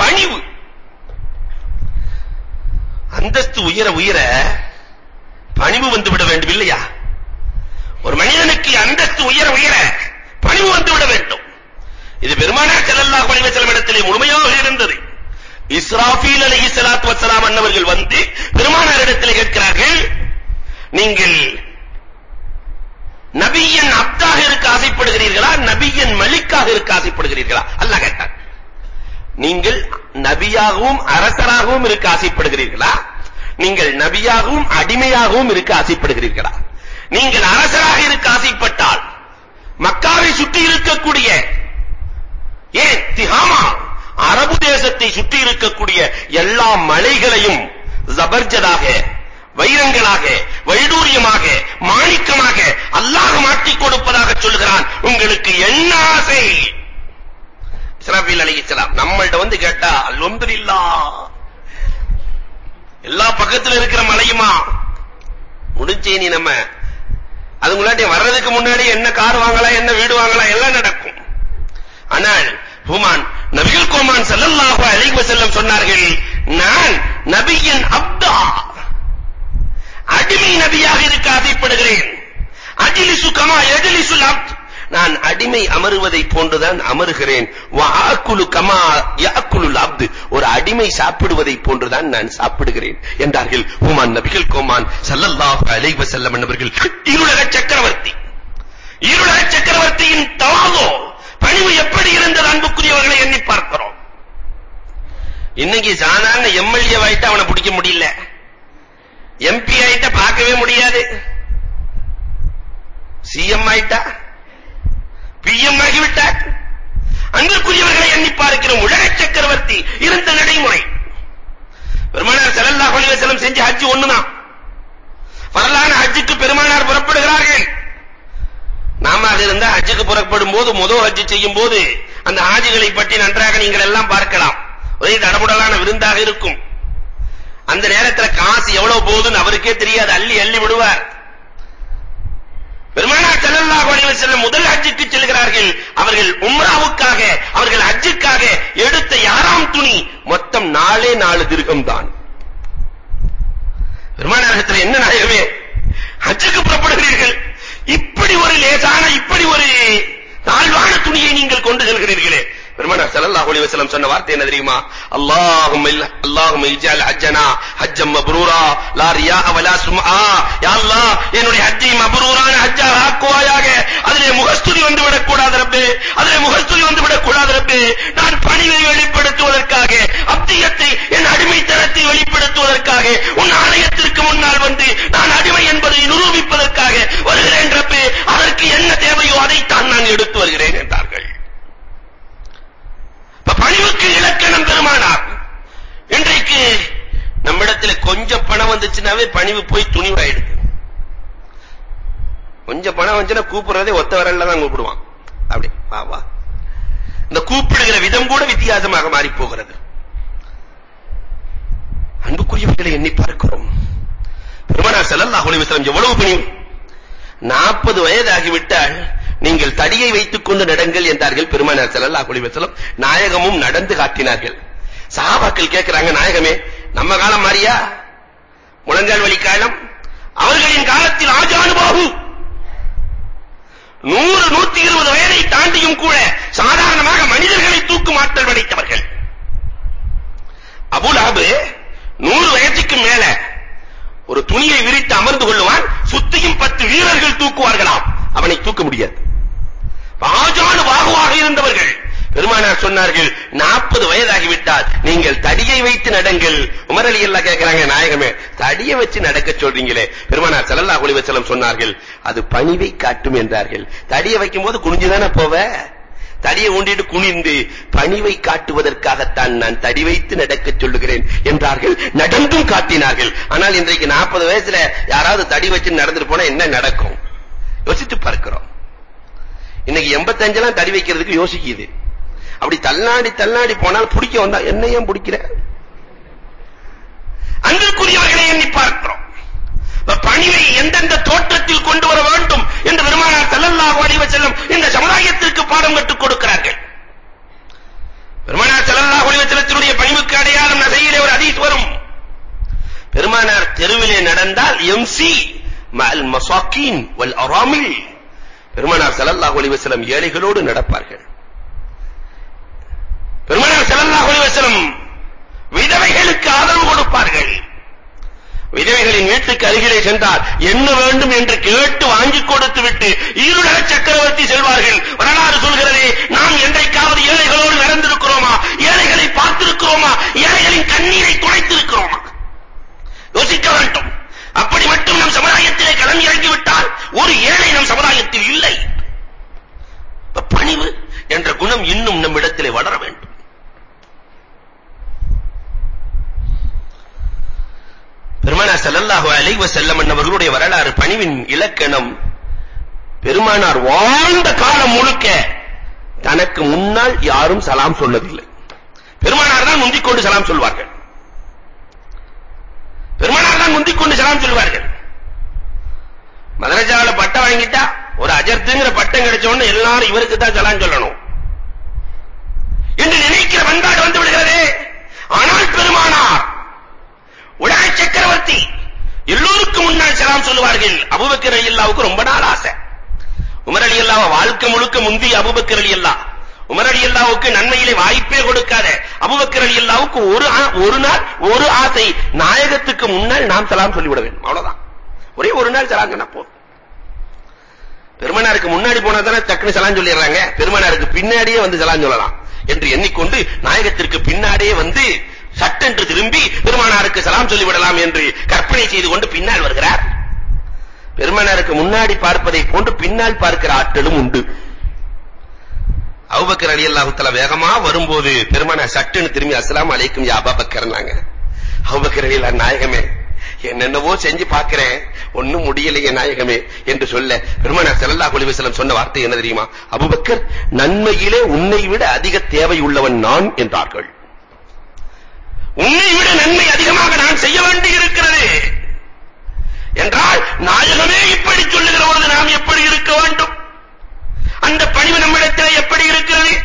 பணிவு. அந்தஸ்து உயர உயர பணிவு வந்து விட வேண்டும் இல்லையா ஒரு மனிதனுக்கு அந்தஸ்து உயர உயர பணிவு வந்து விட வேண்டும். இது பெருமானார் ஸல்லல்லாஹு அலைஹி வஸல்லம் இடத்திலே முழுமையாக இருந்தது. இஸ்ராஃபீல் அலைஹிஸ்ஸலாத்து வஸ்ஸலாம் அன்னவர்கள் வந்து பெருமானார் இடத்திலே கேட்கிறார்கள் நீங்கள் நபியன் அப்தாக இருக்க ஆசைப்படுகிறீர்களா? நபியன் மலிக்காக இருக்க ஆசைப்படுகிறீர்களா? அல்லாஹ் கேட்டார் நீங்கள் நபியாகவும் அரசராகவும் இருக்க ஆசைப்படுகிறீர்களா? நீங்கள் நபியாகவும் அடிமையாகவும் இருக்க ஆசைப்படுகிறீர்களா? நீங்கள் அரசராக இருக்க ஆசைப்பட்டால் மக்காவை சுற்றி இருக்கக்கூடிய ஏன் திஹாமா? அரபு தேசத்தை சுற்றி இருக்கக்கூடிய எல்லா மலைகளையும் ஜபர்ஜதாக வைரங்களாக வைடூரியமாக மாணிக்கமாக அல்லாஹ் மாற்றிக் கொடுப்பதாக சொல்கிறான் உங்களுக்கு என்ன ஆசை? இஸ்ராஃபீல் அலைஹிஸ்ஸலாம் நம்மள்ட்ட வந்து கேட்டா அல்ஹம்துலில்லாஹ் எல்லா பக்கத்துல இருக்கிற மலையுமா? முடிஞ்சே நீ நம்ம அது முன்னாடி வர்றதுக்கு முன்னாடி என்ன கார் வாங்கலாம் என்ன வீடு வாங்கலாம் எல்லாம் நடக்கும். ஆனால் ஹுமான் நபிகள் கோமான் ஸல்லல்லாஹு அலைஹி வஸல்லம் சொன்னார்கள் நான் நபியின் அப்தா. அடிமை நபியாக இருக்க ஆசைப்படுகிறேன். அஜ்லிசு கமா யஜ்லிசுல் அப்த் நான் அடிமை அமருவதை போன்றுதான் அமருகிறேன். வாக்குலு கமா யாக்குலுல் அப்து ஒரு அடிமை சாப்பிடுவதை போன்றுதான் நான் சாப்பிடுகிறேன். என்றார்கள் ஹுமான் நபிகள் கோமான் ஸல்லல்லாஹு அலைஹி வஸல்லம் என்பவர்கள். இருளக சக்கரவர்த்தி. இருளக சக்கரவர்த்தியின் தவாலோ பணிவு எப்படி இருந்தது அன்புக்குரியவர்களை எண்ணி பார்க்கிறோம். இன்னைக்கு சாதாரண எம்எல்ஏ வாயிட்டு அவனை பிடிக்க முடியல. எம்பி ஆயிட்ட பார்க்கவே முடியாது. சிஎம் ஆயிட்டா? பிஎம் ஆகிவிட்டார். அன்புக்குரியவர்களை எண்ணி பார்க்கிறோம் உலக சக்கரவர்த்தி இருந்த நடைமுறை. பெருமானார் ஸல்லல்லாஹு அலைஹி வஸல்லம் செஞ்ச ஹஜ் ஒண்ணுதான். வரலான ஹஜ்ஜுக்கு பெருமானார் புறப்படுகிறார்கள். நாம அது இருந்தா ஹஜ்ஜுக்கு புறப்படும் போது முதல் ஹஜ் செய்யும் போது அந்த ஹாஜிகளை பற்றி நன்றாக நீங்கள் எல்லாம் பார்க்கலாம். ஒரே தடபுடலான விருந்தாக இருக்கும். அந்த நேரத்துல காசு எவ்வளவு போகுதுன்னு அவருக்கே தெரியாது. அள்ளி அள்ளி விடுவார். பெருமானார் ஸல்லல்லாஹு அலைஹி வஸல்லம் முதல் ஹஜ்ஜுக்கு செல்கிறார்கள். அவர்கள் உம்ராவுக்காக அவர்கள் ஹஜ்ஜுக்காக எடுத்த யாராம் துணி மொத்தம் நாலே நாலு திருகம் தான் பெருமானாரத்துல என்ன நாயகமே ஹஜ்ஜுக்கு புறப்படுகிறீர்கள். இப்படி ஒரு லேசான இப்படி ஒரு தாழ்வான துணியை நீங்கள் கொண்டு செல்கிறீர்களே. பெருமானார் ஸல்லல்லாஹு அலைஹி வஸல்லம் சொன்ன வார்த்தை என்ன தெரியுமா? அல்லாஹும் அல்லாஹும் இஜ்அல் ஹஜ்ஜனா ஹஜ்ஜம் மப்ரூரா லா ரியா வலா சும்ஆ. யா அல்லாஹ் என்னுடைய ஹஜ்ஜை மப்ரூரான ஹஜ்ஜா ஆக்குவாயாக. அதிலே முகஸ்துதி வந்து விடக் கூடாது ரப்பே. அதிலே முகஸ்துதி வந்து விடக் கூடாது ரப்பே. நான் பணிவை வெளிப்படுத்துவதற்காக அப்தியத்தை என் அடிமைத்தனத்தை வெளிப்படுத்துவதற்காக உன் ஆலயத்திற்கு முன்னால் வந்து நான் அடிமை என்பதை நிரூபிப்பதற்காக வருகிறேன் ரப்பே. அதற்கு என்ன தேவையோ அதைத்தான் நான் எடுத்து வருகிறேன் என்றார்கள். பணிவுக்கு இலக்கணம் பெருமானார். இன்றைக்கு நம்மிடத்தில் கொஞ்சம் பணம் வந்துச்சுனாவே பணிவு போய் துணிவாயிடுது. கொஞ்சம் பணம் வந்துச்சுன்னா கூப்பிடுறதே ஒத்த வரல்ல தான் கூப்பிடுவான். அப்படி வா வா. இந்த கூப்பிடுகிற விதம் கூட வித்தியாசமாக மாறி போகிறது அன்புக்குரியவர்களை எண்ணி பார்க்கிறோம். பெருமானார் ஸல்லல்லாஹு அலைஹி வஸல்லம் எவ்வளவு பணிவு? 40 வயதாகிவிட்டால் நீங்கள் தடியை வைத்துக் கொண்டு நடங்கள் என்றார்கள் பெருமானார் ஸல்லல்லாஹு அலைஹி வஸல்லம். நாயகமும் நடந்து காட்டினார்கள். சஹாபாக்கள் கேக்குறாங்க நாயகமே நம்ம காலம் மாறியா? முழங்கால் வலி காலம்? அவர்களின் காலத்தில் ஆஜானுபாகு நூறு நூத்தி இருபது வயதை தாண்டியும் கூட சாதாரணமாக மனிதர்களை தூக்கும் ஆற்றல் படைத்தவர்கள். அபுலாபு நூறு வயதுக்கு மேல ஒரு துணியை விரித்து அமர்ந்து கொள்ளுவான். சுத்தியும் பத்து வீரர்கள் தூக்குவார்களாம். அவனை தூக்க முடியாது. பாஜானு வாகுவாக இருந்தவர்கள். பெருமானார் சொன்னார்கள் 40 வயதாகிவிட்டால் நீங்கள் தடியை வைத்து நடங்கள். உமர் அலி எல்லாம் கேட்கிறாங்க நாயகமே தடியை வச்சு நடக்க சொல்றீங்களே. பெருமானார் ஸல்லல்லாஹு அலைஹி வஸல்லம் சொன்னார்கள் அது பணிவை காட்டும் என்றார்கள். தடியை வைக்கும்போது போது குனிஞ்சுதானே போவ? தடியை ஊண்டிட்டு குனிந்து பணிவை காட்டுவதற்காகத்தான் நான் தடி வைத்து நடக்க சொல்லுகிறேன் என்றார்கள். நடந்தும் காட்டினார்கள். ஆனால் இன்றைக்கு 40 வயசுல யாராவது தடி வச்சு நடந்துட்டு போனா என்ன நடக்கும்? யோசித்து பார்க்கிறோம். இன்னைக்கு 85 எல்லாம் தடி வைக்கிறதுக்கு யோசிக்குது. அப்படி தள்ளாடி தள்ளாடி போனால் பிடிக்க வந்தா என்ன ஏன் பிடிக்கிற அன்பிற்குரியவர்களை எண்ணி பார்க்கிறோம். பணிவை எந்தெந்த தோற்றத்தில் கொண்டு வர வேண்டும் என்று பெருமானார் ஸல்லல்லாஹு அலைஹி வஸல்லம் இந்த சமுதாயத்திற்கு பாடம் கற்றுக் கொடுக்கிறார்கள். பெருமானார் ஸல்லல்லாஹு அலைஹி வஸல்லத்தினுடைய பணிவுக்கு அடையாளம் நசையிலே ஒரு ஹதீஸ் வரும். பெருமானார் தெருவிலே நடந்தால் எம்சி மல் வல் அராமில் பெருமானார் ஸல்லல்லாஹு அலைஹி வஸல்லம் ஏழைகளோடு நடப்பார்கள். பெருமானார் ஸல்லல்லாஹு அலைஹி வஸல்லம் விதவைகளுக்கு ஆதரவு கொடுப்பார்கள். விதவைகளின் வீட்டுக்கு அருகிலே சென்றால் என்ன வேண்டும் என்று கேட்டு வாங்கி கொடுத்து விட்டு ஈருலக சக்கரவர்த்தி செல்வார்கள். வரலாறு சொல்கிறதே நாம் என்றைக்காவது ஏழைகளோடு நடந்த ஏழைகளை பார்த்திருக்கிறோமா ஏழைகளின் கண்ணீரை துடைத்திருக்கிறோமா யோசிக்க வேண்டும் அப்படி மட்டும் நம் சமுதாயத்திலே களம் இறங்கிவிட்டால் ஒரு ஏழை நம் சமுதாயத்தில் இல்லை பணிவு என்ற குணம் இன்னும் நம் இடத்திலே வளர வேண்டும் பெருமானார் ஸல்லல்லாஹு அலைஹி வஸல்லம் அவர்களுடைய வரலாறு இலக்கணம் பெருமானார் வாழ்ந்த காலம் முழுக்க தனக்கு முன்னால் யாரும் சலாம் சொன்னதில்லை பெருமானார் தான் முந்திக் கொண்டு சலாம் சொல்வார்கள். பெருமானார் தான் முந்திக் கொண்டு சலாம் சொல்வார்கள். மதரஜால பட்டம் வாங்கிட்டா ஒரு அஜர்த்துங்கிற பட்டம் கிடைச்ச உடனே எல்லாரும் இவருக்கு தான் சலாம் சொல்லணும். என்று நினைக்கிற பண்பாடு வந்து விடுகிறதே. ஆனால் பெருமானார் உலக சக்கரவர்த்தி எல்லோருக்கும் முன்னால் சலாம் சொல்லுவார்கள் அபூபக்கர் ரலியல்லாஹுக்கு ரொம்ப நாள் ஆசை. உமர் ரலியல்லாஹு வாழ்க்கை முழுக்க முந்தி அபூபக்கர் ரலியல்லாஹ் உமர் ரலியல்லாஹுக்கு நன்மையிலே வாய்ப்பே கொடுக்காத அபூபக்கர் ரலியல்லாஹுக்கு ஒரு ஒரு நாள் ஒரு ஆசை நாயகத்துக்கு முன்னால் நாம் சலாம் சொல்லிவிட வேண்டும். அவ்வளவுதான். ஒரே ஒரு நாள் சலாம் சொன்னா போதும். பெருமனாருக்கு முன்னாடி போனா தானே டக்குனு சலாம் சொல்லிடுறாங்க. பெருமனாருக்கு பின்னாடியே வந்து சலாம் சொல்லலாம். என்று எண்ணிக்கொண்டு நாயகத்திற்கு பின்னாடியே வந்து சட்டென்று திரும்பி பெருமானாருக்கு சலாம் சொல்லிவிடலாம் என்று கற்பனை செய்து கொண்டு பின்னால் வருகிறார். பெருமானாருக்கு முன்னாடி பார்ப்பதை போன்று பின்னால் பார்க்கிற ஆற்றலும் உண்டு. அபூபக்கர் ரலியல்லாஹு தஆலா வேகமா வரும்போது பெருமானார் சட்டுன்னு திரும்பி அஸ்ஸலாமு அலைக்கும் யா அபூபக்கர்னாங்க அபூபக்கர் ரலியல்லாஹு நாயகமே என்னென்னவோ செஞ்சு பார்க்கிறேன். ஒண்ணும் முடியலையே நாயகமே என்று சொல்ல பெருமானார் ஸல்லல்லாஹு அலைஹி வஸல்லம் சொன்ன வார்த்தை என்ன தெரியுமா? அபூபக்கர் நன்மையிலே உன்னை விட அதிக தேவை உள்ளவன் நான் என்றார்கள். உன்னை விட நன்மை அதிகமாக நான் செய்ய வேண்டி இருக்கிறது என்றால் நாயகமே இப்படி சொல்லுகிற பொழுது நாம் எப்படி இருக்க வேண்டும்? அந்த பணிவு நம்மிடத்தில் எப்படி இருக்கிறது?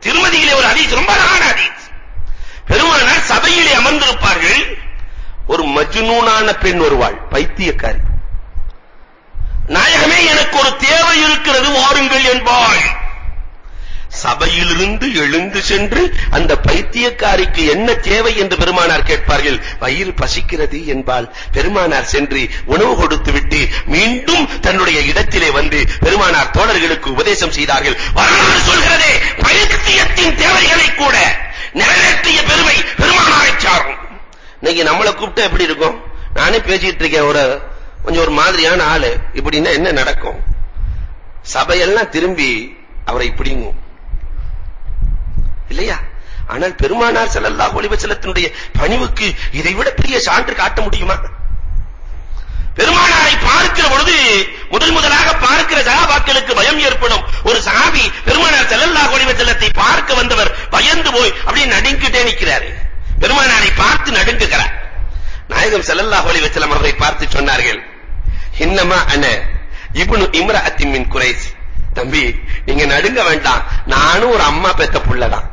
திருமதியிலே ஒரு அதீஸ் ரொம்ப அழகான அதீஸ் பெருமானார் சபையிலே அமர்ந்திருப்பார்கள். ஒரு மஜ்னூனான பெண் வருவாள் பைத்தியக்காரி. நாயகமே எனக்கு ஒரு தேவை இருக்கிறது வாருங்கள் என்பாள். சபையிலிருந்து எழுந்து சென்று அந்த பைத்தியக்காரிக்கு என்ன தேவை என்று பெருமானார் கேட்பார்கள் வயிறு பசிக்கிறது என்பால் பெருமானார் சென்று உணவு கொடுத்து விட்டு மீண்டும் தன்னுடைய இடத்திலே வந்து பெருமானார் தோழர்களுக்கு உபதேசம் செய்தார்கள். வரலாறு சொல்கிறதே பைத்தியத்தின் தேவைகளை கூட நிறைவேற்றிய பெருமை பெருமானாரை சாரும். இன்னைக்கு நம்மளை கூப்பிட்டு எப்படி இருக்கும்? நானே பேசிட்டு இருக்கேன் ஒரு கொஞ்சம் ஒரு மாதிரியான ஆளு. இப்படின்னா என்ன நடக்கும்? சபையெல்லாம் திரும்பி அவரை பிடிங்கும். இல்லையா? ஆனால் பெருமானார் ஸல்லல்லாஹு அலைஹி வஸல்லத்தினுடைய பணிவுக்கு இதை விட பெரிய சான்று காட்ட முடியுமா? பெருமானாரை பார்க்கிற பொழுது முதல் முதலாக பார்க்கிற சஹாபாக்களுக்கு பயம் ஏற்படும். ஒரு சஹாபி பெருமானார் ஸல்லல்லாஹு அலைஹி வஸல்லத்தை பார்க்க வந்தவர் பயந்து போய் அப்படியே நடுங்கிட்டே நிக்கிறாரு பெருமானாரை பார்த்து நடுங்குகிறார். நாயகம் ஸல்லல்லாஹு அலைஹி வஸல்லம் அவரை பார்த்து சொன்னார்கள் இன்னமா அன இப்னு இம்ரஅத்தின் மின் குரைஸ் தம்பி நீங்க நடுங்க வேண்டாம். நானும் ஒரு அம்மா பெத்த புள்ளதான்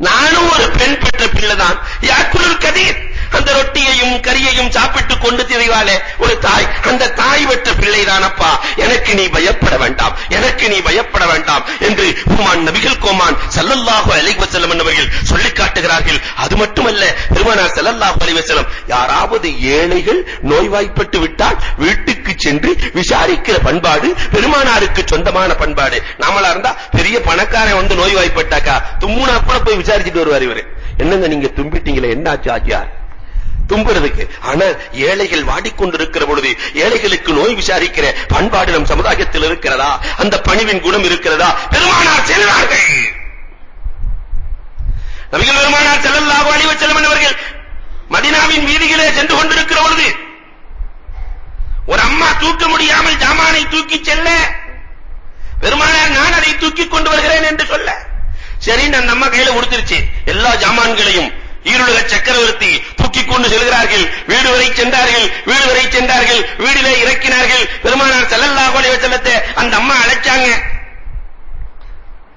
நானும் ஒரு பெண் பெற்ற பிள்ளைதான். யாக்குலுல் கதீர். அந்த ரொட்டியையும் கரியையும் சாப்பிட்டு கொண்டு திரிவாளே ஒரு தாய். அந்த தாய் பெற்ற பிள்ளைதானப்பா. எனக்கு நீ பயப்பட வேண்டாம். எனக்கு நீ பயப்பட வேண்டாம் என்று உமான் நபிகள் கோமான் சல்லல்லாஹு அலைஹி வஸல்லம் அவர்கள் சொல்லிக் காட்டுகிறார்கள். அது மட்டுமல்ல பெருமானார் சல்லல்லாஹு அலைஹி வஸல்லம் யாராவது ஏழைகள் நோய்வாய்ப்பட்டு விட்டால் வீட்டுக்கு சென்று விசாரிக்கிற பண்பாடு பெருமானாருக்கு சொந்தமான பண்பாடு. நாமளா இருந்தா பெரிய பணக்காரன் வந்து நோய்வாய்ப்பட்டாக்கா தும்முனா கூட போய் விசாரிச்சுட்டு வருவார் இவரு. என்னங்க நீங்க தும்பிட்டீங்களே என்ன ஆச்சு ஆச்சியார்? தும்புறதுக்கு. ஆனா ஏழைகள் வாடிக்கொண்டிருக்கிற பொழுது ஏழைகளுக்கு நோய் விசாரிக்கிற பண்பாடு நம் சமுதாயத்தில் இருக்கிறதா? அந்த பணிவின் குணம் இருக்கிறதா? பெருமானார் செல்வார்கள்! நபிகள் பெருமானார் ஸல்லல்லாஹு அலைஹி வஸல்லம் அவர்கள் மதீனாவின் வீதிகளே சென்று கொண்டிருக்கிற பொழுது ஒரு அம்மா தூக்க முடியாமல் ஜாமானை தூக்கி செல்ல பெருமானார் நான் அதை தூக்கி கொண்டு வருகிறேன் என்று சொல்ல சரி நான் நம்ம கையில கொடுத்துருச்சு. எல்லா ஜாமான்களையும் ஈருலக சக்கரவர்த்தி கொண்டு செல்கிறார்கள். வீடு வரை சென்றார்கள் வீடு வரை சென்றார்கள் வீடிலே இறக்கினார்கள். பெருமானார் ஸல்லல்லாஹு அலைஹி வஸல்லத்தை அந்த அம்மா அழைச்சாங்க.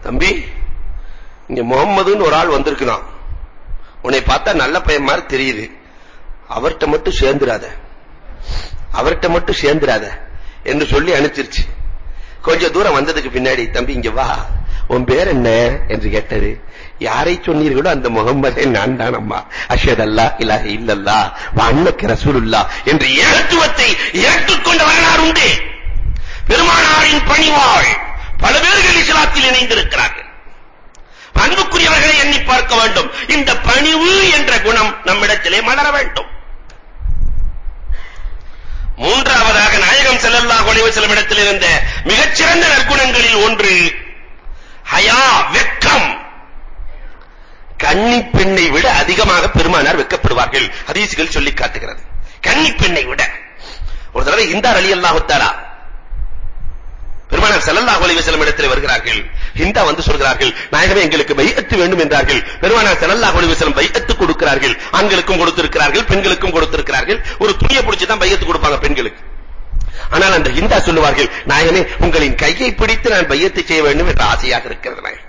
தம்பி இங்க முகம்மதுன்னு ஒரு ஆள் வந்திருக்கிறான். உன்னை பார்த்தா நல்ல பையன் மாதிரி தெரியுது. அவர்ட்ட மட்டும் சேர்ந்துராத அவர்ட்ட மட்டும் சேர்ந்துராத என்று சொல்லி அனுப்பிச்சிருச்சு. கொஞ்சம் தூரம் வந்ததுக்கு பின்னாடி தம்பி இங்க வா. உன் பேர் என்ன? என்று கேட்டது. யாரை சொன்னீர்களோ அந்த முகம்மதே நான் தான் அம்மா. அஷத் அல்லா இலாஹ இல்லல்லா வண்ணக்கு ரசூலுல்லா என்று ஏகத்துவத்தை ஏற்றுக்கொண்ட வரலாறு உண்டு. பெருமானாரின் பணிவாள் பல பேர்கள் இஸ்லாத்தில் இணைந்திருக்கிறார்கள். அன்புக்குரியவர்களை எண்ணி பார்க்க வேண்டும். இந்த பணிவு என்ற குணம் நம்மிடத்திலே மலர வேண்டும். மூன்றாவதாக நாயகம் ஸல்லல்லாஹு அலைஹி வஸல்லம் இடத்தில் இருந்த மிகச்சிறந்த நற்குணங்களில் ஒன்று ஹயா வெக்கம் கன்னி பெண்ணை விட அதிகமாக பெருமானார் வெட்கப்படுவார்கள் ஹதீஸ்கள் சொல்லி காட்டுகிறது. கன்னி பெண்ணை விட. ஒரு தடவை ஹிந்தார் அலி அல்லாஹு தஆலா பெருமானார் ஸல்லல்லாஹு அலைஹி வஸல்லம் இடத்தில் வருகிறார்கள். ஹிந்தா வந்து சொல்கிறார்கள் நாயகமே எங்களுக்கு பைஅத்து வேண்டும் என்றார்கள். பெருமானார் ஸல்லல்லாஹு அலைஹி வஸல்லம் பைஅத்து கொடுக்கிறார்கள். ஆண்களுக்கும் கொடுத்திருக்கிறார்கள் பெண்களுக்கும் கொடுத்திருக்கிறார்கள். ஒரு துணியை பிடிச்சு தான் பைஅத்து கொடுப்பாங்க பெண்களுக்கு. ஆனால் அந்த ஹிந்தா சொல்லுவார்கள் நாயகமே உங்களின் கையை பிடித்து நான் பையத்து செய்ய வேண்டும் என்ற ஆசையாக இருக்கிறது நாயகம்.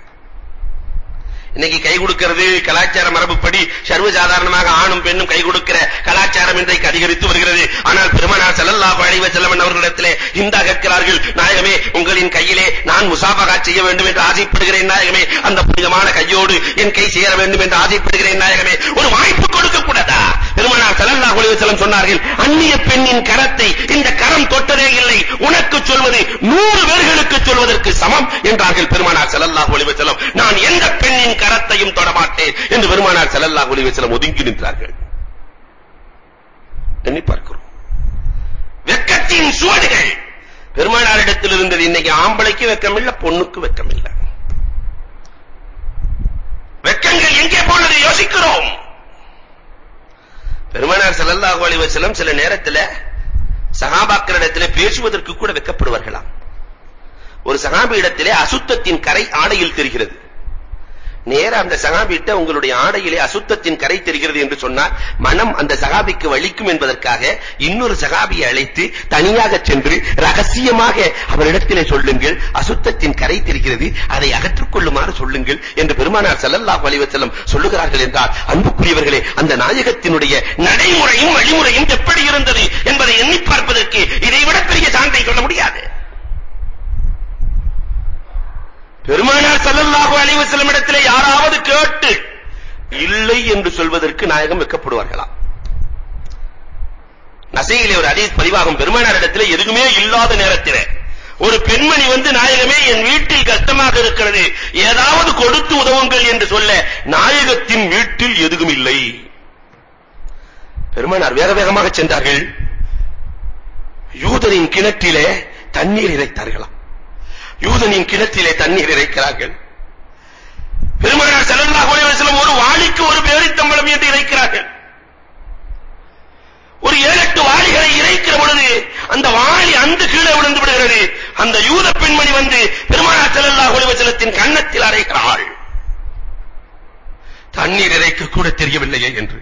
இன்னைக்கு கை கொடுக்கிறது கலாச்சார மரபுப்படி சர்வசாதாரணமாக ஆணும் பெண்ணும் கை கொடுக்கிற கலாச்சாரம் இன்றைக்கு அதிகரித்து வருகிறது. ஆனால் பெருமானார் ஸல்லல்லாஹு அலைஹி வஸல்லம் அவர்களிடத்திலே இந்த கேட்கிறார்கள் நாயகமே உங்களின் கையிலே நான் முசாபகா செய்ய வேண்டும் என்று ஆசைப்படுகிறேன் நாயகமே. அந்த புனிதமான கையோடு என் கை சேர வேண்டும் என்று ஆசைப்படுகிறேன் நாயகமே. ஒரு வாய்ப்பு கொடுக்க கூடாதா? பெருமானார் ஸல்லல்லாஹு அலைஹி வஸல்லம் சொன்னார்கள் அந்நிய பெண்ணின் கரத்தை இந்த கரம் தொட்டதே இல்லை. உனக்கு சொல்வது நூறு பேர்களுக்கு சொல்வதற்கு சமம் என்றார்கள் பெருமானார் ஸல்லல்லாஹு அலைஹி வஸல்லம். நான் எந்த பெண்ணின் கரத்தையும் தொடமாட்டேன் என்று பெருமானார் ஸல்லல்லாஹு அலைஹி வஸல்லம் ஒதுங்கி நின்றார்கள். எண்ணி பார்க்கிறோம். வெக்கத்தின் சுவடுகள். பெருமானாரிடத்தில் இருந்தது இன்னைக்கு ஆம்பளைக்கு வெக்கம் இல்ல பொண்ணுக்கு வெக்கம் இல்ல வெக்கங்கள் எங்கே போனது யோசிக்கிறோம். பெருமானார் ஸல்லல்லாஹு அலைஹி வஸல்லம் சில நேரத்தில் சஹாபாக்களிடத்திலே பேசுவதற்கு கூட வெக்கப்படுவார்களாம். ஒரு சஹாபி இடத்திலே அசுத்தத்தின் கரை ஆடையில் தெரிகிறது. நேர அந்த சகாபிட்ட உங்களுடைய ஆடையிலே அசுத்தத்தின் கரை தெரிகிறது என்று சொன்னால் மனம் அந்த சகாபிக்கு வலிக்கும் என்பதற்காக இன்னொரு சகாபியை அழைத்து தனியாக சென்று ரகசியமாக அவரிடத்திலே சொல்லுங்கள் அசுத்தத்தின் கரை தெரிகிறது அதை அகற்றிக் கொள்ளுமாறு சொல்லுங்கள் என்று பெருமானார் ஸல்லல்லாஹு அலைஹி வஸல்லம் சொல்லுகிறார்கள் என்றால் அன்புக்குரியவர்களே அந்த நாயகத்தினுடைய நடைமுறையும் வழிமுறையும் எப்படி இருந்தது என்பதை எண்ணி பார்ப்பதற்கு இதைவிட பெரிய சான்றை சொல்ல முடியாது. பெருமானார் ஸல்லல்லாஹு அலைஹி வஸல்லம் இடத்திலே யாராவது கேட்டு இல்லை என்று சொல்வதற்கு நாயகம் வெக்கப்படுவார்களா நசையிலே ஒரு ஹதீஸ் பதிவாகும். பெருமானார் இடத்திலே எதுவுமே இல்லாத நேரத்திலே ஒரு பெண்மணி வந்து நாயகமே என் வீட்டில் கஷ்டமாக இருக்கிறது. ஏதாவது கொடுத்து உதவுங்கள் என்று சொல்ல நாயகத்தின் வீட்டில் எதுவும் இல்லை. பெருமானார் வேக வேகமாக சென்றார்கள். யூதரின் கிணற்றிலே தண்ணீர் இறைத்தார்களாம். யூதனின் கிணத்திலே தண்ணீர் இறைக்கிறார்கள். பெருமானார் ஸல்லல்லாஹு அலைஹி வஸல்லம் ஒரு வாளிக்கு ஒரு பேரித்தம்பளம் என்று இறைக்கிறார்கள். ஒரு ஏழெட்டு வாளிகளை இறைக்கிற பொழுது அந்த வாளி அந்த கீழே விழுந்து விடுகிறது. அந்த யூத பெண்மணி வந்து பெருமானார் ஸல்லல்லாஹு அலைஹி வஸல்லத்தின் கன்னத்தில் அறைகிறாள். தண்ணீர் இறைக்க கூட தெரியவில்லையே என்று.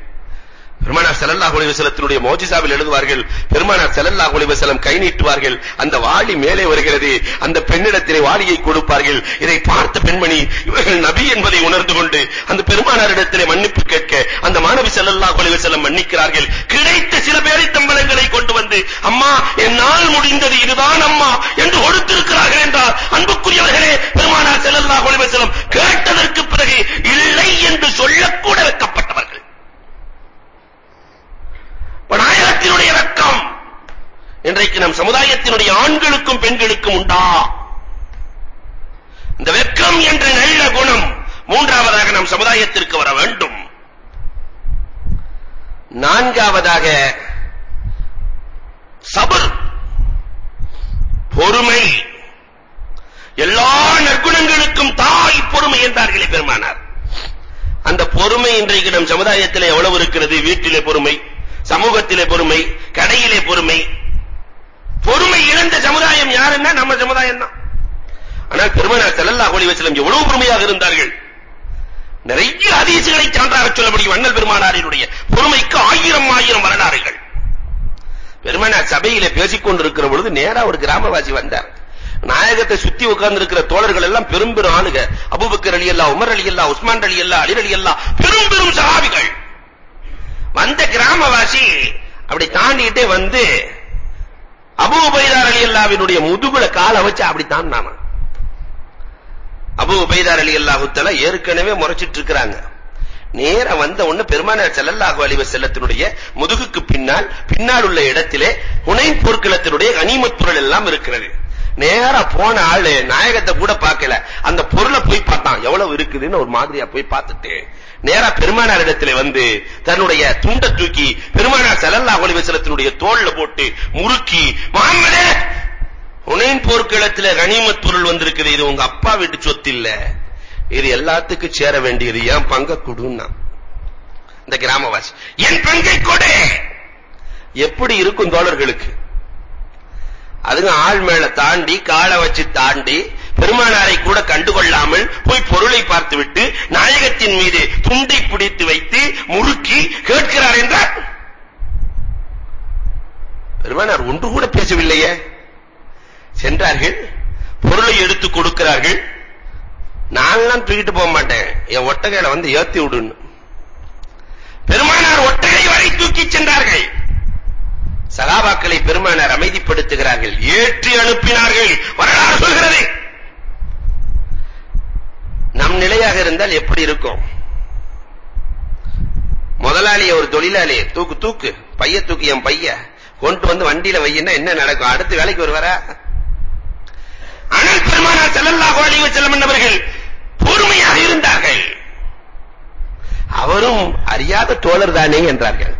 பெருமானார் ஸல்லல்லாஹு அலைஹி வஸல்லத்தினுடைய மோஜிசாவில் எழுதுவார்கள் பெருமானார் ஸல்லல்லாஹு அலைஹி வஸல்லம் கை நீட்டுவார்கள் அந்த வாளி மேலே வருகிறது அந்த பெண்ணிடத்திலே வாளியை கொடுப்பார்கள். இதை பார்த்த பெண்மணி இவர்கள் நபி என்பதை உணர்ந்து கொண்டு அந்த பெருமானாரிடத்திலே மன்னிப்பு கேட்க அந்த மாணவி ஸல்லல்லாஹு அலைஹி வஸல்லம் மன்னிக்கிறார்கள். கிடைத்த சில பேரை தம்பலங்களை கொண்டு வந்து அம்மா என்னால் முடிந்தது இதுதான் அம்மா என்று கொடுத்திருக்கிறார்கள் என்றால் அன்புக்குரியவர்களே பெருமானார் ஸல்லல்லாஹு அலைஹி வஸல்லம் கேட்டதற்கு பிறகு இல்லை என்று சொல்லக்கூட வைக்கப்பட்டவர்கள் நாயகத்தினுடைய ரக்கம் இன்றைக்கு நம் சமுதாயத்தினுடைய ஆண்களுக்கும் பெண்களுக்கும் உண்டா? இந்த வெக்கம் என்ற நல்ல குணம் மூன்றாவதாக நம் சமுதாயத்திற்கு வர வேண்டும். நான்காவதாக சபர் பொறுமை. எல்லா நற்குணங்களுக்கும் தாய் பொறுமை என்றார்களே பெருமானார். அந்த பொறுமை இன்றைக்கு நம் சமுதாயத்தில் எவ்வளவு இருக்கிறது? வீட்டிலே பொறுமை. சமூகத்திலே பொறுமை கடையிலே பொறுமை. பொறுமை இழந்த சமுதாயம் யாருன்னா நம்ம சமுதாயம் தான். ஆனால் பெருமனார் ஸல்லல்லாஹு அலைஹி வஸல்லம் எவ்வளவு பொறுமையாக இருந்தார்கள்? நிறைய ஹதீசுகளை சான்றாக சொல்ல முடியும். வண்ணல் பெருமானாரினுடைய பொறுமைக்கு ஆயிரம் ஆயிரம் வரலாறுகள். பெருமானார் சபையிலே பேசிக் கொண்டிருக்கிற பொழுது நேரா ஒரு கிராமவாசி வந்தார். நாயகத்தை சுத்தி உட்கார்ந்து இருக்கிற தோழர்கள் எல்லாம் பெரும் பெரும் ஆளுக. அபூபக்கர் அல்லா உமர் ரலியல்லாஹு உஸ்மான் ரலியல்லாஹு அலி அல்லா பெரும் பெரும் சஹாபிகள். வந்த கிராமவாசி அப்படி தாண்டிட்டே வந்து அபூ உபைதார் ரலியல்லாஹுவினுடைய முதுகுல கால வச்சு அப்படி தாண்டானா அபூ உபைதார் ரலியல்லாஹு தஆலா ஏற்கனவே முறைச்சிட்டு இருக்காங்க நேரா வந்த உடனே பெருமானார் ஸல்லல்லாஹு அலைஹி வஸல்லத்தினுடைய முதுகுக்கு பின்னால் பின்னால் உள்ள இடத்திலே ஹுனைன் போர்க்களத்தினுடைய கனிமத் பொருள் எல்லாம் இருக்கிறது. நேரா போன ஆளு நாயகத்தை கூட பார்க்கல. அந்த பொருளை போய் பார்த்தான். எவ்வளவு இருக்குதுன்னு ஒரு மாதிரியா போய் பார்த்துட்டு நேரா பெருமானார் இடத்துல வந்து தன்னுடைய துண்டை தூக்கி பெருமானார் ஸல்லல்லாஹு அலைஹி வஸல்லத்தினுடைய தோள்ல போட்டு முறுக்கி முஹம்மதே ஹுனைன் போர்க்களத்துல கனிமத் பொருள் வந்திருக்குது. இது உங்க அப்பா வீட்டு சொத்து இல்ல. இது எல்லாத்துக்கும் சேர வேண்டியது. ஏன் பங்க கொடுன்னா? இந்த கிராமவாசி என் பங்கை கொடு. எப்படி இருக்கும் தோழர்களுக்கு? அதுங்க ஆள் மேல தாண்டி காலை வச்சு தாண்டி பெருமானாரை கூட கண்டுகொள்ளாமல் போய் பொருளை பார்த்துவிட்டு நாயகத்தின் மீது துண்டை பிடித்து வைத்து முறுக்கி கேட்கிறார் என்றார் பெருமானார் ஒன்று கூட பேசவில்லையே. சென்றார்கள் பொருளை எடுத்து கொடுக்கிறார்கள். நான்லாம் தூக்கிட்டு போக மாட்டேன். என் ஒட்டகையில வந்து ஏத்தி விடுன்னு. பெருமானார் ஒட்டகை வரை தூக்கி சென்றார்கள். சகாபாக்களை பெருமானார் அமைதிப்படுத்துகிறார்கள். ஏற்றி அனுப்பினார்கள். வரலாறு சொல்கிறது. நம் நிலையாக இருந்தால் எப்படி இருக்கும்? முதலாளி ஒரு தொழிலாளி தூக்கு தூக்கு பைய தூக்கு என் பைய கொண்டு வந்து வண்டியில வையினா என்ன நடக்கும்? அடுத்து வேலைக்கு வருவாரா? ஆனால் பெருமானார் ஸல்லல்லாஹு அலைஹி வஸல்லம் என்பவர்கள் பொறுமையாக இருந்தார்கள். அவரும் அறியாத தோழர் தானே என்றார்கள்.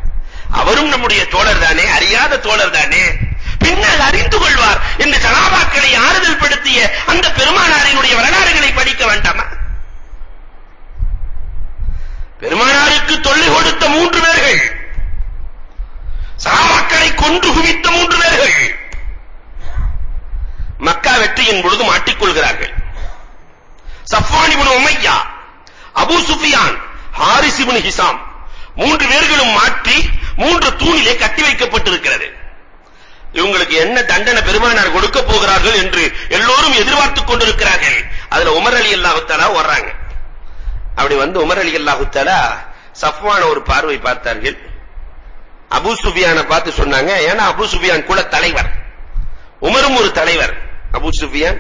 அவரும் நம்முடைய தோழர் தானே அறியாத தோழர் தானே பின்னால் அறிந்து கொள்வார். என்று சகாபாக்களை ஆறுதல் படுத்திய அந்த பெருமானாரினுடைய வரலாறுகளை படிக்க வேண்டாமா? பெருமானாருக்கு தொல்லை கொடுத்த மூன்று பேர்கள். சகாபாக்களை கொன்று குவித்த மூன்று பேர்கள். மக்கா வெற்றியின் பொழுது மாட்டிக்கொள்கிறார்கள் சஃப்வான் இப்னு உமையா அபூ சுஃபியான் ஹாரிஸ் இப்னு ஹிசாம் மூன்று பேர்களும் மாற்றி மூன்று தூணிலே கட்டி வைக்கப்பட்டிருக்கிறது. இவங்களுக்கு என்ன தண்டனை பெருமானார் கொடுக்க போகிறார்கள் என்று எல்லோரும் எதிர்பார்த்துக் கொண்டிருக்கிறார்கள். அதுல உமர் அலி அல்லாஹு தஆலா வர்றாங்க அப்படி வந்து உமர் அலி அல்லாஹு தஆலா சஃப்வான ஒரு பார்வை பார்த்தார்கள். அபு சுஃபியானை பார்த்து சொன்னாங்க ஏன்னா அபு சுஃபியான் கூட தலைவர். உமரும் ஒரு தலைவர். அபு சுஃபியான்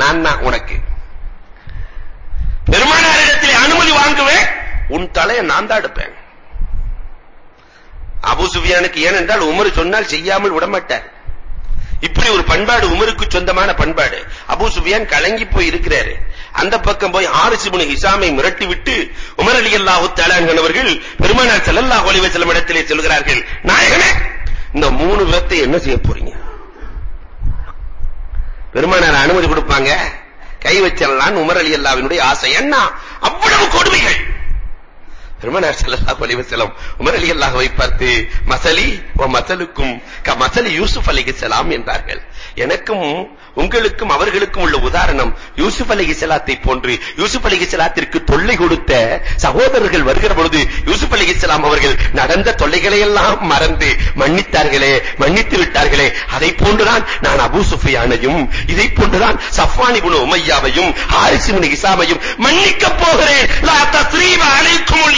நான் தான் உனக்கு. பெருமானாரிடத்தில் அனுமதி வாங்குவேன் உன் தலையை நான் தான் எடுப்பேன். அபூ சுஃபியானுக்கு ஏனென்றால் உமர் சொன்னால் செய்யாமல் விடமாட்டார். இப்படி ஒரு பண்பாடு உமருக்கு சொந்தமான பண்பாடு. அபு சுஃபியான் கலங்கி போய் இருக்கிறாரு. அந்த பக்கம் போய் ஹாரிஸ் இப்னு இசாமை மிரட்டி விட்டு உமர் ரலியல்லாஹு தஆலா அவர்கள் பெருமானார் ஸல்லல்லாஹு அலைஹி வஸல்லம் இடத்திலே சொல்கிறார்கள். நாயகமே இந்த மூணு பேர்த்தை என்ன செய்ய போறீங்க? பெருமானார் அனுமதி கொடுப்பாங்க. கை வச்சிடலாம் உமர் அலி அல்லாவினுடைய ஆசை என்ன? அவ்வளவு கொடுமைகள். பெருமானார் ஸல்லல்லாஹு அலைஹி வஸல்லம் உமர் ரலியல்லாஹுவை பார்த்து மசலி வ மசலுக்கும் க மசலி யூசுப் அலைஹிஸ்ஸலாம் என்றார்கள். எனக்கும் உங்களுக்கும் அவர்களுக்கும் உள்ள உதாரணம் யூசுப் அலைஹிஸ்ஸலாத்தை போன்று. யூசுப் அலைஹிஸ்ஸலாத்திற்கு தொல்லை கொடுத்த சகோதரர்கள் வருகிற பொழுது யூசுப் அலைஹிஸ்ஸலாம் அவர்கள் நடந்த தொல்லைகளை எல்லாம் மறந்து மன்னித்தார்களே மன்னித்து விட்டார்களே. அதை போன்றுதான் நான் அபூ சுஃபியானையும் இதை போன்றுதான் சஃப்வான் இப்னு உமையாவையும் ஹாரிஸ் இப்னு ஹிசாமையும் மன்னிக்க போகிறேன். லா தஸ்ரீப அலைக்கும்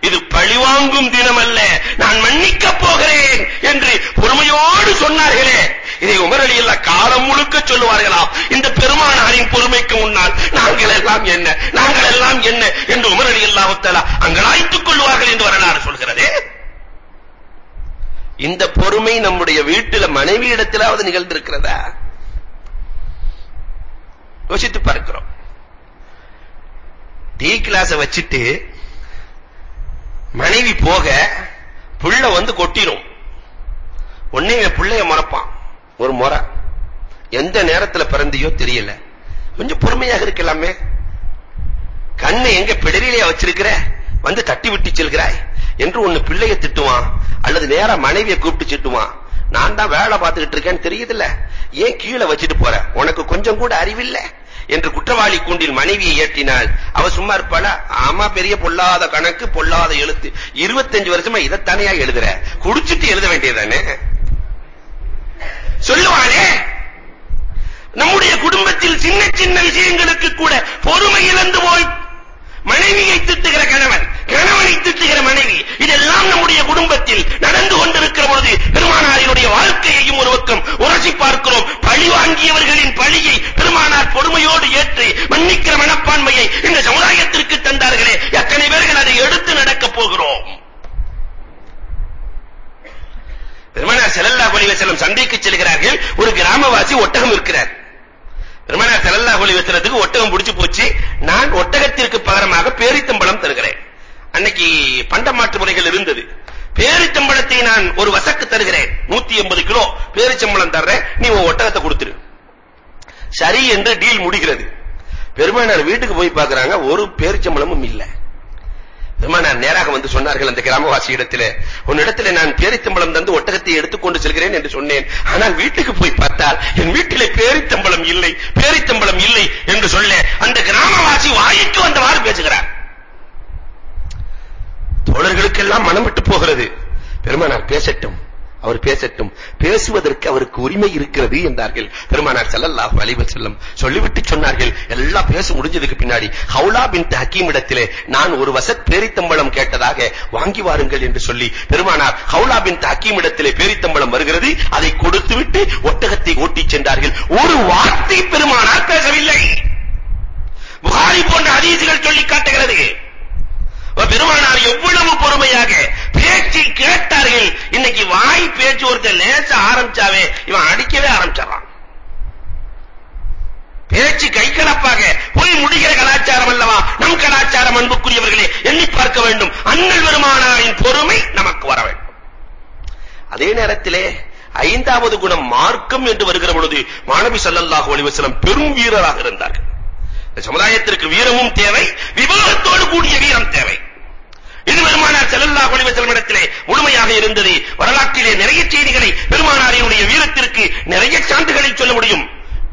இது பழிவாங்கும் தினம் அல்ல நான் மன்னிக்க போகிறேன் என்று பொறுமையோடு சொன்னார்களே. இதை உமர் அலி அல்லா காலம் முழுக்க சொல்லுவார்களாம் இந்த பெருமானாரின் பொறுமைக்கு முன்னால் நாங்கள் எல்லாம் என்ன? நாங்கள் எல்லாம் என்ன? என்று உமர் அலி அல்லாஹ் அங்கலாய்த்துக் கொள்வார்கள் என்று வரலாறு சொல்கிறதே. இந்த பொறுமை நம்முடைய வீட்டில மனைவி இடத்திலாவது நிகழ்ந்திருக்கிறதா? யோசித்து பார்க்கிறோம். டீ கிளாஸ வச்சுட்டு மனைவி போக புள்ள வந்து கொட்டிரும். உடனே புள்ளைய மறப்பான். ஒரு முறை. எந்த நேரத்துல பிறந்தியோ தெரியல. கொஞ்சம் பொறுமையாக இருக்கலாமே. கண்ணை எங்க பிடரிலேயே வச்சிருக்கிற? வந்து தட்டி விட்டு செல்கிறாய். என்று ஒன்னு பிள்ளைய திட்டுவான். அல்லது நேரா மனைவியை கூப்பிட்டு திட்டுவான். நான் தான் வேலை பார்த்துக்கிட்டு இருக்கேன்னு தெரியுதுல்ல. ஏன் கீழே வச்சுட்டு போற? உனக்கு கொஞ்சம் கூட அறிவில்லை? என்று குற்றவாளி கூண்டில் மனைவியை ஏற்றினாள். அவ சும்மா இருப்பாளா? ஆமா பெரிய பொல்லாத கணக்கு பொல்லாத எழுத்து. 25 வருஷமா இதைத்தானையா எழுதுற? குடிச்சிட்டு எழுத வேண்டியதானே சொல்லுவானே? நம்முடைய குடும்பத்தில் சின்ன சின்ன விஷயங்களுக்கு கூட பொறுமை இழந்து போய் மனைவியை திட்டுகிற கணவன் கணவனை திட்டுகிற மனைவி இதெல்லாம் நம்முடைய குடும்பத்தில் நடந்து கொண்டிருக்கிற பொழுது பெருமானாரினுடைய வாழ்க்கையையும் ஒரு பக்கம் உரசி பார்க்கிறோம். பழி வாங்கியவர்களின் பழியை பெருமானார் பொறுமையோடு ஏற்றி மன்னிக்கிற மனப்பான்மையை இந்த சமுதாயத்திற்கு தந்தார்களே. எத்தனை பேர்கள் அதை எடுத்து நடக்கப் போகிறோம்? பெருமானார் ஸல்லல்லாஹு அலைஹி வஸல்லம் சந்தைக்கு செல்கிறார்கள். ஒரு கிராமவாசி ஒட்டகம் இருக்கிறார். பெருமானார் ஸல்லல்லாஹு அலைஹி வஸல்லத்துக்கு ஒட்டகம் பிடிச்சு போச்சு. நான் ஒட்டகத்திற்கு பகரமாக பேரித்தம்பழம் தருகிறேன். அன்னைக்கு பண்டமாற்று முறைகள் இருந்தது. பேரித்தம்பழத்தை நான் ஒரு வசக்கு தருகிறேன். 180 கிலோ பேரிச்சம்பழம் தர்றேன். நீ உன் ஒட்டகத்தை கொடுத்துரு. சரி என்று டீல் முடிகிறது. பெருமானார் வீட்டுக்கு போய் பார்க்கறாங்க. ஒரு பேரிச்சம்பழமும் இல்லை. பெருமானார் நேராக வந்து சொன்னார்கள் அந்த கிராமவாசி இடத்திலே. உன்னிடத்திலே நான் பேரித்தம்பளம் தந்து ஒட்டகத்தை எடுத்துக்கொண்டு செல்கிறேன் என்று சொன்னேன். ஆனால் வீட்டுக்கு போய் பார்த்தால் என் வீட்டிலே பேரித்தம்பளம் இல்லை பேரித்தம்பளம் இல்லை என்று சொல்ல அந்த கிராமவாசி வாய்க்கு வந்தவாறு பேசுகிறார். தோழர்களுக்கெல்லாம் மனம் விட்டு போகிறது. பெருமானார் பேசட்டும். அவர் பேசட்டும். பேசுவதற்கு அவருக்கு உரிமை இருக்கிறது என்றார்கள். பெருமானார் ஸல்லல்லாஹு அலைஹி வஸல்லம் சொல்லிவிட்டு சொன்னார்கள் எல்லாம் பேச முடிஞ்சதுக்கு பின்னாடி ஹவுலா பின் ஹக்கீம் இடத்திலே நான் ஒரு வசத் பேரித்தம்பளம் கேட்டதாக வாங்கி வாருங்கள் என்று சொல்லி பெருமானார் ஹவுலா பின் ஹக்கீம் இடத்திலே பேரித்தம்பளம் வருகிறது. அதை கொடுத்துவிட்டு ஒட்டகத்தை ஓட்டிச் சென்றார்கள். ஒரு வார்த்தை பெருமானார் பேசவில்லை. புகாரி போன்ற ஹதீஸ்கள் சொல்லி காட்டுகிறது பெருமானார் எவ்வளவு பொறுமையாக பேச்சை கேட்டார்கள் இன்னைக்கு வாய் பேச்சு ஒருத்தர் லேச ஆரம்பிச்சாவே இவன் அடிக்கவே ஆரம்பிச்சான் பேச்சு கைகலப்பாக போய் முடிகிற கலாச்சாரம் அல்லவா? நம் கலாச்சாரம் அன்புக்குரியவர்களே எண்ணி பார்க்க வேண்டும். அண்ணல் பெருமானாரின் பொறுமை நமக்கு வர வேண்டும். அதே நேரத்திலே ஐந்தாவது குணம் மார்க்கம் என்று வருகிற பொழுது மாணவி சல்லல்லாஹு அலைஹி வஸல்லம் பெரும் வீரராக இருந்தார்கள். சமுதாயத்திற்கு வீரமும் தேவை விவாதத்தோடு கூடிய வீரம் தேவை. இது பெருமானார் செல்லல்லா அலைஹி செல்மிடத்திலே முழுமையாக இருந்தது. வரலாற்றிலே நிறைய செய்திகளை பெருமானாரினுடைய வீரத்திற்கு நிறைய சான்றுகளை சொல்ல முடியும்.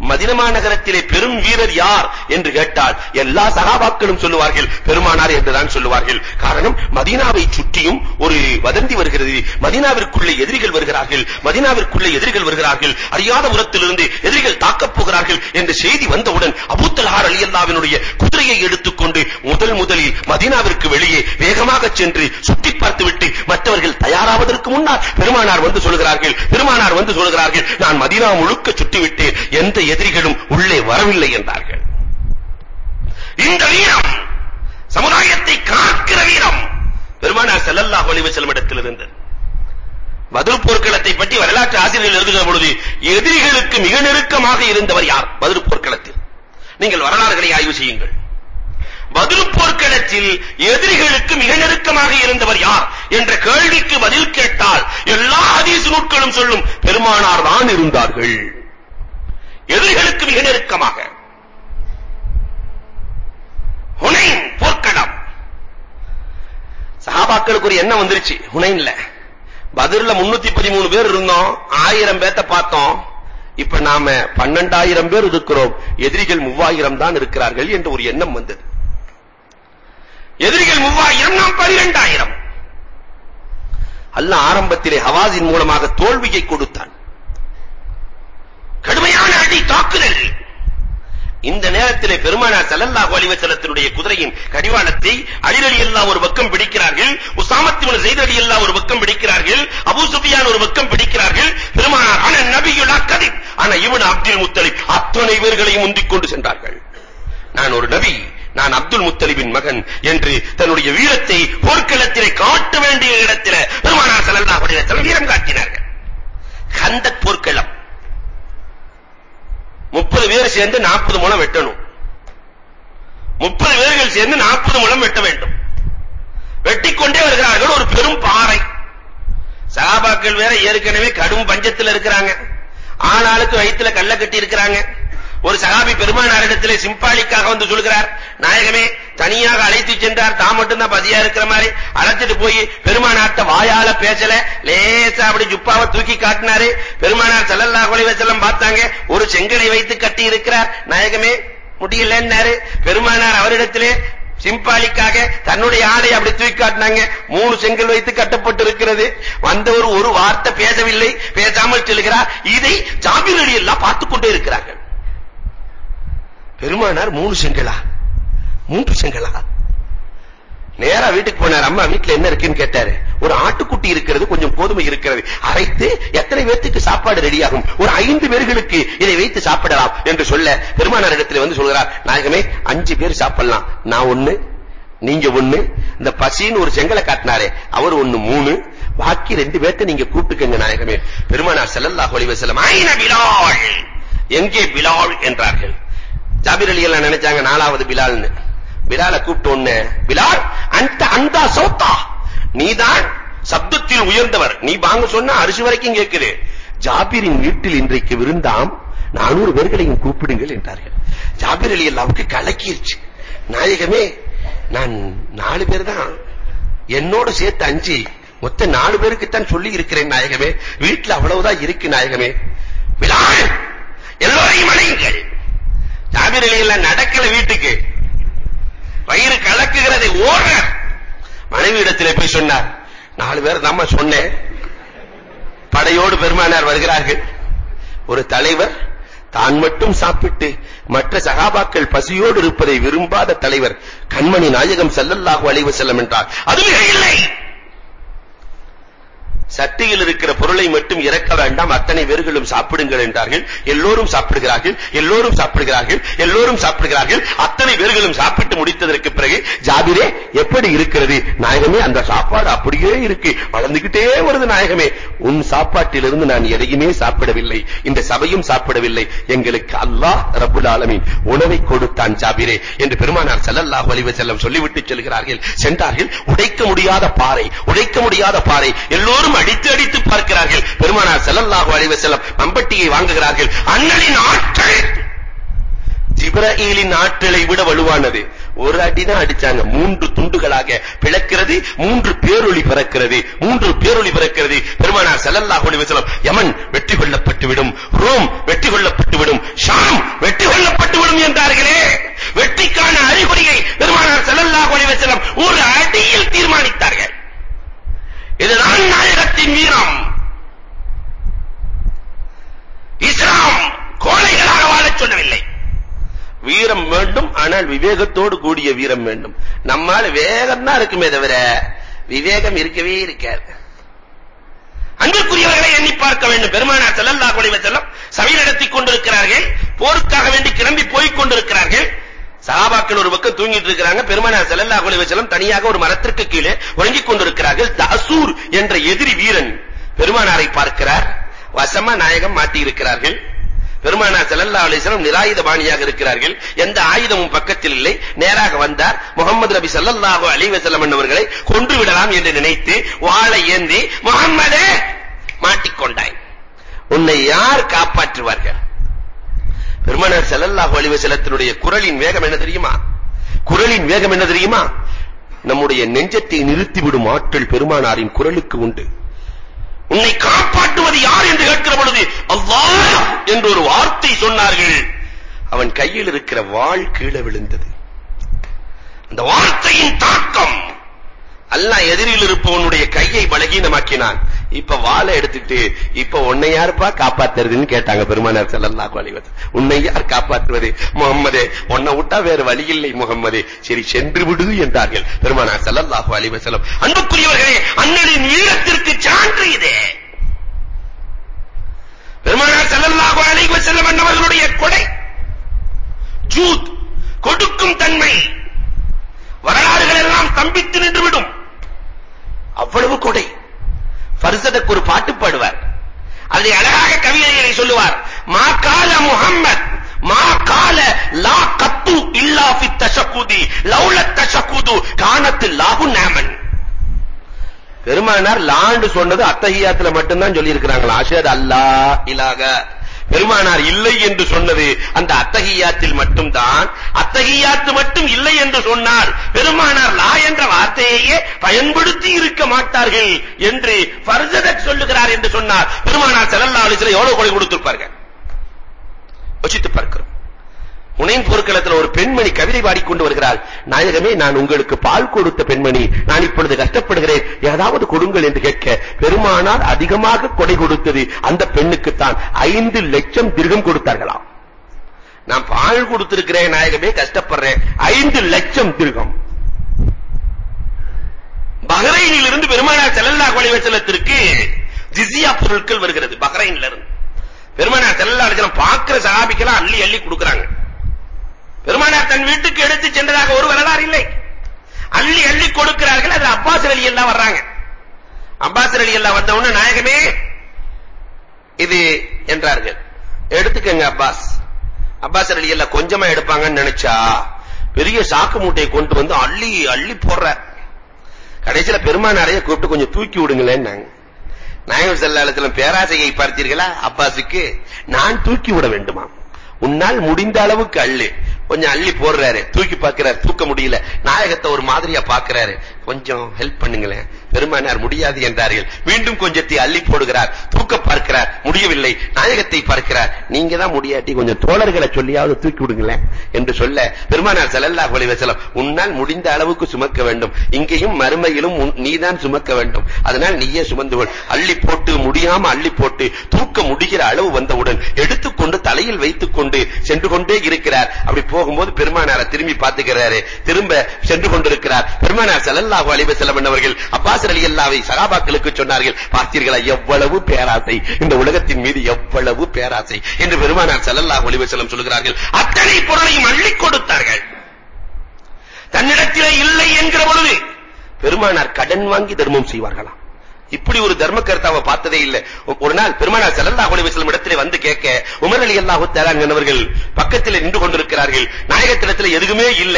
மதினமா நகரத்திலே பெரும் வீரர் யார் என்று கேட்டால் எல்லா சகாபாக்களும் சொல்லுவார்கள் பெருமானார் என்றுதான் சொல்லுவார்கள். காரணம் மதீனாவை சுற்றியும் ஒரு வதந்தி வருகிறது. மதீனாவிற்குள்ளே எதிரிகள் வருகிறார்கள். மதீனாவிற்குள்ளே எதிரிகள் வருகிறார்கள். அறியாத உரத்திலிருந்து எதிரிகள் தாக்கப் போகிறார்கள் என்ற செய்தி வந்தவுடன் அபூத்தல்ஹார் அலியல்லாவினுடைய குதிரையை எடுத்துக்கொண்டு முதல் முதலில் மதீனாவிற்கு வெளியே வேகமாக சென்று சுற்றி பார்த்துவிட்டு மற்றவர்கள் தயாராவதற்கு முன்னால் பெருமானார் வந்து சொல்கிறார்கள் பெருமானார் வந்து சொல்கிறார்கள் நான் மதீனா முழுக்க சுற்றிவிட்டு எந்த எதிரிகளும் உள்ளே வரவில்லை என்றார்கள். இந்த வீரம் சமுதாயத்தை காக்கிற வீரம் பெருமானார் ஸல்லல்லாஹு அலைஹி வஸல்லம் இடத்தில் இருந்தது. போர்க்களத்தை பற்றி வரலாற்று ஆசிரியர்கள் எழுதுகிற பொழுது எதிரிகளுக்கு மிக நெருக்கமாக இருந்தவர் யார்? பதில் போர்க்களத்தில். நீங்கள் வரலாறுகளை ஆய்வு செய்யுங்கள். பதில் போர்க்களத்தில் எதிரிகளுக்கு மிக நெருக்கமாக இருந்தவர் யார் என்ற கேள்விக்கு பதில் கேட்டால் எல்லா ஹதீஸ் நூட்களும் சொல்லும் பெருமானார் தான் இருந்தார்கள். எதிரிகளுக்கு மிக நெருக்கமாக. ஹுனைன் போர்க்களம். சஹாபாக்களுக்கு ஒரு எண்ணம் வந்துருச்சு. ஹுனைன்ல. பதிர்ல 313 பேர் இருந்தோம். ஆயிரம் பேத்த பார்த்தோம். இப்ப நாம பன்னெண்டாயிரம் பேர் இருக்கிறோம். எதிரிகள் மூவாயிரம் தான் இருக்கிறார்கள் என்று ஒரு எண்ணம் வந்தது. எதிரிகள் மூவாயிரம் நாம் பனிரெண்டாயிரம். அல்ல ஆரம்பத்திலே ஹவாஸின் மூலமாக தோல்வியை கொடுத்தான். நேரத்திலே பெருமானார் ஸல்லல்லாஹு அலைஹி வஸல்லத்தினுடைய குதிரையின் கடிவாளத்தை அலி ரலியல்லாஹு ஒரு பக்கம் பிடிக்கிறார்கள் உஸாமத் இப்னு ஸைத் ரலியல்லாஹு ஒரு பக்கம் பிடிக்கிறார்கள் அபூ சுஃபியான் ஒரு பக்கம் பிடிக்கிறார்கள். பெருமானார் அன நபியுல் அக்கதிப் அன இப்னு அப்துல் முத்தலிப் அத்தனை பேர்களையும் முந்திக் கொண்டு சென்றார்கள். நான் ஒரு நபி நான் அப்துல் முத்தலிபின் மகன் என்று தன்னுடைய வீரத்தை போர்க்களத்திலே காட்ட வேண்டிய இடத்திலே பெருமானார் ஸல்லல்லாஹு அலைஹி வஸல்லம் வீரம் காட்டினார்கள். கந்தக் போர்க்களம். முப்பது பேர் சேர்ந்து நாற்பது முழம் வெட்டணும். முப்பது பேர்கள் சேர்ந்து நாற்பது முழம் வெட்ட வேண்டும். வெட்டிக்கொண்டே வருகிறார்கள் ஒரு பெரும் பாறை. சகாபாக்கள் வேற ஏற்கனவே கடும் பஞ்சத்தில் இருக்கிறாங்க. ஆளாளுக்கு வயிற்றுல கல்ல கட்டி இருக்கிறாங்க. ஒரு சகாபி பெருமானாரிடத்திலே சிம்பாலிக்காக வந்து சொல்கிறார் நாயகமே தனியாக அழைத்து சென்றார். தான் மட்டும் தான் பதியா இருக்கிற மாதிரி அழைச்சிட்டு போய் பெருமானார்ட்ட வாயால பேசல. லேசா அப்படி ஜுப்பாவை தூக்கி காட்டினாரு. பெருமானார் ஸல்லல்லாஹு அலைஹி வஸல்லம் பார்த்தாங்க. ஒரு செங்கலை வைத்து கட்டி இருக்கிறார். நாயகமே முடியலன்னாரு பெருமானார் அவரிடத்திலே சிம்பாலிக்காக தன்னுடைய ஆடை அப்படி தூக்கி காட்டினாங்க. மூணு செங்கல் வைத்து கட்டப்பட்டு இருக்கிறது வந்தவர் ஒரு வார்த்தை பேசவில்லை. பேசாமல் செல்கிறார். இதை ஜாபீர் அலி எல்லாம் பார்த்துக் கொண்டே இருக்கிறார்கள். பெருமானார் மூணு செங்கலா? மூன்று செங்கலா? நேரா வீட்டுக்கு போனார். அம்மா வீட்ல என்ன இருக்குன்னு கேட்டாரு. ஒரு ஆட்டுக்குட்டி இருக்கிறது கொஞ்சம் கோதுமை இருக்கிறது. அரைத்து எத்தனை பேருக்கு சாப்பாடு ரெடியாகும்? ஒரு ஐந்து பேர்களுக்கு இதை வைத்து சாப்பிடலாம் என்று சொல்ல பெருமானார் இடத்துல வந்து சொல்கிறார் நாயகமே அஞ்சு பேர் சாப்பிடலாம். நான் ஒண்ணு நீங்க ஒண்ணு. இந்த பசின்னு ஒரு செங்கலை காட்டினாரே அவர் ஒண்ணு மூணு. பாக்கி ரெண்டு பேர்த்த நீங்க கூப்பிட்டுக்கங்க நாயகமே. பெருமானார் ஸல்லல்லாஹு அலைஹி வஸல்லம் ஐன பிலால்? எங்கே பிலால்? என்றார்கள். ஜாபிர் அலி எல்லாம் நினைச்சாங்க நாலாவது பிலால்னு. பிலால கூப்பிட்ட உடனே பிலால் அந்த அந்த சௌத்தா. நீதான் சப்தத்தில் உயர்ந்தவர். நீ வாங்க சொன்னா அரிசி வரைக்கும் கேட்குது. ஜாபிரின் வீட்டில் இன்றைக்கு விருந்தாம் நானூறு பேர்களையும் கூப்பிடுங்கள் என்றார்கள். ஜாபிர் அலி அல்லாவுக்கு கலக்கிருச்சு. நாயகமே நான் நாலு பேர் தான் என்னோட சேர்த்து அஞ்சு. மொத்த நாலு பேருக்குத்தான் சொல்லி இருக்கிறேன் நாயகமே. வீட்டுல அவ்வளவுதான் இருக்கு நாயகமே. விழா எல்லோரையும் அணையுங்கள் ஜாபிர் அலி எல்லாம் நடக்கல வீட்டுக்கு. வயிறு கலக்குகிறது ஓடுற. மனைவி இடத்திலே போய் சொன்னார் நாலு பேர் நம்ம சொன்னேன். படையோடு பெருமானார் வருகிறார்கள். ஒரு தலைவர் தான் மட்டும் சாப்பிட்டு மற்ற சகாபாக்கள் பசியோடு இருப்பதை விரும்பாத தலைவர் கண்மணி நாயகம் ஸல்லல்லாஹு அலைஹி செல்லம் என்றார். அது மிக இல்லை. சட்டியில் இருக்கிற பொருளை மட்டும் இறக்க வேண்டாம். அத்தனை பேர்களும் சாப்பிடுங்கள் என்றார்கள். எல்லோரும் சாப்பிடுகிறார்கள். எல்லோரும் சாப்பிடுகிறார்கள். எல்லோரும் சாப்பிடுகிறார்கள். அத்தனை பேர்களும் சாப்பிட்டு முடித்ததற்கு பிறகு ஜாபிரே எப்படி இருக்கிறது? நாயகமே அந்த சாப்பாடு அப்படியே இருக்கு. வளர்ந்துகிட்டே வருது நாயகமே. உன் சாப்பாட்டிலிருந்து நான் எதையுமே சாப்பிடவில்லை. இந்த சபையும் சாப்பிடவில்லை. எங்களுக்கு அல்லாஹ் ரபுல் ஆலமீன் உணவை கொடுத்தான் ஜாபிரே. என்று பெருமானார் ஸல்லல்லாஹு அலைஹி வஸல்லம் சொல்லிவிட்டு செல்கிறார்கள். சென்றார்கள் உடைக்க முடியாத பாறை உடைக்க முடியாத பாறை. எல்லோரும் அடித்து அடித்து பார்க்கிறார்கள். பெருமானார் ஸல்லல்லாஹு அலைஹி வஸல்லம் மம்பட்டியை வாங்குகிறார்கள். அண்ணலின் ஆற்றல்! ஜிப்ரஈலின் ஆற்றலை விட வலுவானது. ஒரு அடி தான் அடிச்சாங்க. மூன்று துண்டுகளாக பிளக்கிறது மூன்று பேரொளி பிறக்கிறது மூன்று பேரொளி பிறக்கிறது. பெருமானார் ஸல்லல்லாஹு அலைஹி வஸல்லம் யமன் வெற்றி கொள்ளப்பட்டு விடும் ரோம் வெற்றி கொள்ளப்பட்டு விடும் ஷாம் வெற்றி கொள்ளப்பட்டு விடும் என்றார்களே. வெற்றிக்கான அறிகுறியை பெருமானார் ஸல்லல்லாஹு அலைஹி வஸல்லம் ஒரு அடியில் தீர்மானித்தார்கள். இதுதான் நாயகத்தின் வீரம். இஸ்லாம் கோழைகளாக வாழச் சொல்லவில்லை. வீரம் வேண்டும் ஆனால் விவேகத்தோடு கூடிய வீரம் வேண்டும். நம்மால் வேகம் தான் இருக்குமே தவிர விவேகம் இருக்கவே இருக்காது. அன்புக்குரியவர்களை எண்ணி பார்க்க வேண்டும். பெருமானார் ஸல்லல்லாஹு அலைஹி வஸல்லம் சபை நடத்தி கொண்டிருக்கிறார்கள். போருக்காக வேண்டி கிளம்பி போய்க் கொண்டிருக்கிறார்கள். சஹாபாக்கள் ஒரு பக்கம் தூங்கிட்டு இருக்கிறாங்க பெருமானார் ஸல்லல்லாஹு அலைஹி வஸல்லம் தனியாக ஒரு மரத்திற்கு கீழே உறங்கிக் கொண்டிருக்கிறார்கள். தசூர் என்ற எதிரி வீரன் பெருமானாரை பார்க்கிறார். வசம நாயகம் மாட்டி இருக்கிறார்கள் பெருமானார் ஸல்லல்லாஹு அலைஹி வஸல்லம் நிராயுத பாணியாக இருக்கிறார்கள். எந்த ஆயுதமும் பக்கத்தில் இல்லை. நேராக வந்தார். முகமது நபி ஸல்லல்லாஹு அலைஹி வஸல்லம் என்பவர்களை கொன்று விடலாம் என்று நினைத்து வாளை ஏந்தி முகம்மதே! மாட்டிக்கொண்டாய். உன்னை யார் காப்பாற்றுவார்கள்? பெருமனர் ஸல்லல்லாஹு அலைஹி வஸல்லத்தினுடைய குரலின் வேகம் என்ன தெரியுமா? குரலின் வேகம் என்ன தெரியுமா? நம்முடைய நெஞ்சத்தை நிறுத்திவிடும் ஆற்றல் பெருமானாரின் குரலுக்கு உண்டு. உன்னை காப்பாற்றுவது யார் என்று கேட்கிற பொழுது அல்லாஹ் என்று ஒரு வார்த்தை சொன்னார்கள். அவன் கையில் இருக்கிற வாள் கீழே விழுந்தது. அந்த வார்த்தையின் தாக்கம் அல்லாஹ் எதிரில் இருப்பவனுடைய கையை பலகீனமாக்கினான். இப்ப வாளை எடுத்துட்டு இப்ப உன்னை யாருப்பா காப்பாத்துறதுன்னு கேட்டாங்க பெருமானார் ஸல்லல்லாஹு அலைஹி வஸல்லம். உன்னை யார் காப்பாற்றுவது முகம்மதே உன்னை விட்டா வேற வழி இல்லை முகம்மதே. சரி சென்று விடு என்றார்கள் பெருமானார் ஸல்லல்லாஹு அலைஹி வஸல்லம். அன்புக்குரியவர்களே அண்ணனின் வீரத்திற்கு சான்று இதே. பெருமானார் ஸல்லல்லாஹு அலைஹி வஸல்லம் அன்னவர்களுடைய கொடை ஜூத் கொடுக்கும் தன்மை வரலாறுகள் எல்லாம் தம்பித்து நின்றுவிடும். அவ்வளவு கொடை. ஃபர்சதக்கு ஒரு பாட்டு பாடுவார். அதை அழகாக கவிதைகளை சொல்லுவார். மா கால முஹம்மத் மா கால லா கத்து இல்லா ஃபி தஷக்குதி லௌல தஷக்குது கானத்து லாஹு நாமன். பெருமானார் லாண்டு சொன்னது அத்தஹியாத்துல மட்டும்தான் சொல்லி இருக்கிறாங்களா அஷஹது அல்லாஹ் இலாக பெருமானார் இல்லை என்று சொன்னது அந்த அத்தஹியாத்தில் மட்டும்தான். அத்தஹியாத்து மட்டும் இல்லை என்று சொன்னார் பெருமானார் லா என்ற வார்த்தையையே பயன்படுத்தி இருக்க மாட்டார்கள் என்று ஃபர்சதக் சொல்லுகிறார் என்று சொன்னார் பெருமானார் ஸல்லல்லாஹு அலைஹி வஸல்லம் எவ்வளவு கொலை கொடுத்திருப்பார்கள்? யோசித்து பார்க்கிறோம். உனையின் போர்க்களத்தில் ஒரு பெண்மணி கவிதை பாடிக்கொண்டு வருகிறாள். நாயகமே நான் உங்களுக்கு பால் கொடுத்த பெண்மணி. நான் இப்பொழுது கஷ்டப்படுகிறேன். ஏதாவது கொடுங்கள் என்று கேட்க பெருமானார் அதிகமாக கொடை கொடுத்தது அந்த பெண்ணுக்குத்தான். ஐந்து லட்சம் திருகம் கொடுத்தார்களாம். நான் பால் கொடுத்திருக்கிறேன் நாயகமே கஷ்டப்படுறேன். ஐந்து லட்சம் திருகம். பஹ்ரைனில் இருந்து பெருமானார் ஸல்லல்லாஹு அலைஹி வஸல்லத்திற்கு ஜிஸியா பொருட்கள் வருகிறது பஹ்ரைன்ல இருந்து. பெருமானார் ஸல்லல்லாஹு அலைஹி வஸல்லம் பார்க்கிற சஹாபிக்கெல்லாம் அள்ளி அள்ளி கொடுக்கறாங்க. பெருமானார் தன் வீட்டுக்கு எடுத்து சென்றதாக ஒரு வரலாறு இல்லை. அள்ளி அள்ளி கொடுக்கிறார்கள் அது அப்பாஸ் அலி எல்லாம் வர்றாங்க. அப்பாஸ் அலி எல்லாம் வந்த உடனே நாயகமே இது என்றார்கள். எடுத்துக்கங்க அப்பாஸ். அப்பாஸ் அலி எல்லாம் கொஞ்சமா எடுப்பாங்கன்னு நினைச்சா பெரிய சாக்கு மூட்டையை கொண்டு வந்து அள்ளி அள்ளி போடுற. கடைசியில பெருமானாரைய கூப்பிட்டு கொஞ்சம் தூக்கி விடுங்களேன்னாங்க. நாயகம் ஸல்லல்லாஹு பேராசையை பார்த்தீர்களா? அப்பாஸுக்கு நான் தூக்கி விட வேண்டுமா உன்னால் முடிந்த அளவுக்கு அள்ளு. கொஞ்சம் அள்ளி போடுறாரு. தூக்கி பார்க்கிறாரு. தூக்க முடியல. நாயகத்தை ஒரு மாதிரியா பார்க்கிறாரு. கொஞ்சம் ஹெல்ப் பண்ணுங்களேன். பெருமானார் முடியாது என்றார்கள். மீண்டும் கொஞ்சத்தை அள்ளி போடுகிறார். தூக்க பார்க்கிறார். முடியவில்லை. நாயகத்தை பார்க்கிறார். நீங்க தான் முடியாட்டி கொஞ்சம் தோழர்களை சொல்லியாவது தூக்கி விடுங்களேன் என்று சொல்ல பெருமானார் ஸல்லல்லாஹு அலைஹி வஸல்லம் உன்னால் முடிந்த அளவுக்கு சுமக்க வேண்டும். இங்கேயும் மறுமையிலும் நீதான் சுமக்க வேண்டும். அதனால் நீயே சுமந்து கொள். அள்ளி போட்டு முடியாம அள்ளி போட்டு தூக்க முடிகிற அளவு வந்தவுடன் எடுத்துக்கொண்டு தலையில் வைத்துக் கொண்டு சென்று கொண்டே இருக்கிறார். அப்படி போ போகும்போது பெருமானார திரும்பி பார்த்துக்கிறாரு. திரும்ப சென்று கொண்டிருக்கிறார். பெருமானார் ஸல்லல்லாஹு அலைஹி வஸல்லம் அவர்கள் அப்பாஸ் ரலியல்லாஹு சகாபாக்களுக்கு சொன்னார்கள் பார்த்தீர்களா எவ்வளவு பேராசை. இந்த உலகத்தின் மீது எவ்வளவு பேராசை. என்று பெருமானார் ஸல்லல்லாஹு அலைஹி வஸல்லம் சொல்கிறார்கள் அத்தனை பொருளையும் அள்ளி கொடுத்தார்கள். தன்னிடத்திலே இல்லை என்கிற பொழுது பெருமானார் கடன் வாங்கி தர்மம் செய்வார்களாம். இப்படி ஒரு தர்ம கர்த்தாவை பார்த்ததே இல்ல. ஒரு நாள் பெருமானார் ஸல்லல்லாஹு அலைஹி வஸல்லம் இடத்திலே வந்து கேட்க உமர் ரலியல்லாஹு தஆலா என்பவர்கள் பக்கத்தில் நின்று கொண்டிருக்கிறார்கள். நாயகத்திடத்தில் எதுவுமே இல்ல.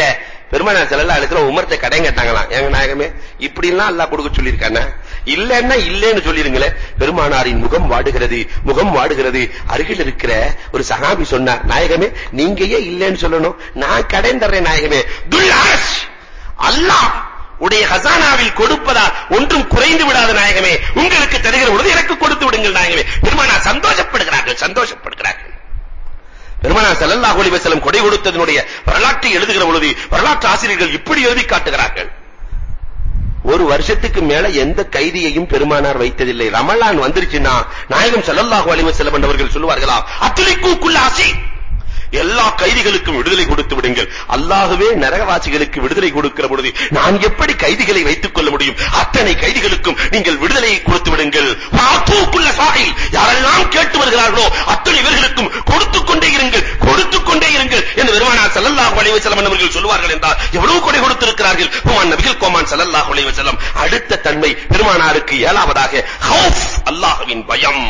பெருமானார் ஸல்லல்லாஹு அலைஹி வஸல்லம் உமர்ட்ட கடன் கேட்டாங்களாம். எங்க நாயகமே இப்படி எல்லாம் அல்லாஹ் கொடுக்க சொல்லிருக்கானே இல்லன்னா இல்லேன்னு சொல்லிருங்களே. பெருமானாரின் முகம் வாடுகிறது முகம் வாடுகிறது. அருகில் இருக்கிற ஒரு சஹாபி சொன்னார் நாயகமே நீங்க ஏன் இல்லேன்னு சொல்லணும். நான் கடன் தர்றேன் நாயகமே. துல் அரஷ் அல்லாஹ் உடைய ஹசானாவில் கொடுப்பதால் ஒன்றும் குறைந்து விடாத நாயகமே உங்களுக்கு தருகிற பொழுது எனக்கு கொடுத்து விடுங்கள் நாயகமே. பெருமானார் சந்தோஷப்படுகிறார்கள் சந்தோஷப்படுகிறார்கள். பெருமானார் ஸல்லல்லாஹு அலைஹி வஸல்லம் கொடை கொடுத்ததனுடைய வரலாற்றை எழுதுகிற பொழுது வரலாற்று ஆசிரியர்கள் இப்படி எழுதி காட்டுகிறார்கள். ஒரு வருஷத்துக்கு மேல எந்த கைதியையும் பெருமானார் வைத்ததில்லை. ரமலான் வந்துருச்சுன்னா நாயகம் ஸல்லல்லாஹு அலைஹி வஸல்லம் அவர்கள் சொல்லுவார்களா அத்லிகு ஆசி எல்லா கைதிகளுக்கும் விடுதலை கொடுத்து விடுங்கள். அல்லாஹ்வே நரகவாசிகளுக்கு விடுதலை கொடுக்கிற பொழுது நான் எப்படி கைதிகளை வைத்துக் கொள்ள முடியும்? அத்தனை கைதிகளுக்கும் நீங்கள் விடுதலையை கொடுத்து விடுங்கள். வாத்தூக்குள்ள சாஹில். யாரெல்லாம் கேட்டு வருகிறார்களோ அத்தனை இவர்களுக்கும் கொடுத்துக் கொண்டே இருங்கள். கொடுத்துக் கொண்டே இருங்கள் என்று பெருமானார் ஸல்லல்லாஹு அலைஹி வஸல்லம் அவர்கள் சொல்வார்கள் என்றால் எவ்வளவு கொடை கொடுத்திருக்கிறார்கள்? கோமான் நபிகள் கோமான் ஸல்லல்லாஹு அலைஹி வஸல்லம். அடுத்த தன்மை பெருமானாருக்கு ஏழாவதாக ஹவுஃப் அல்லாஹ்வின் பயம்.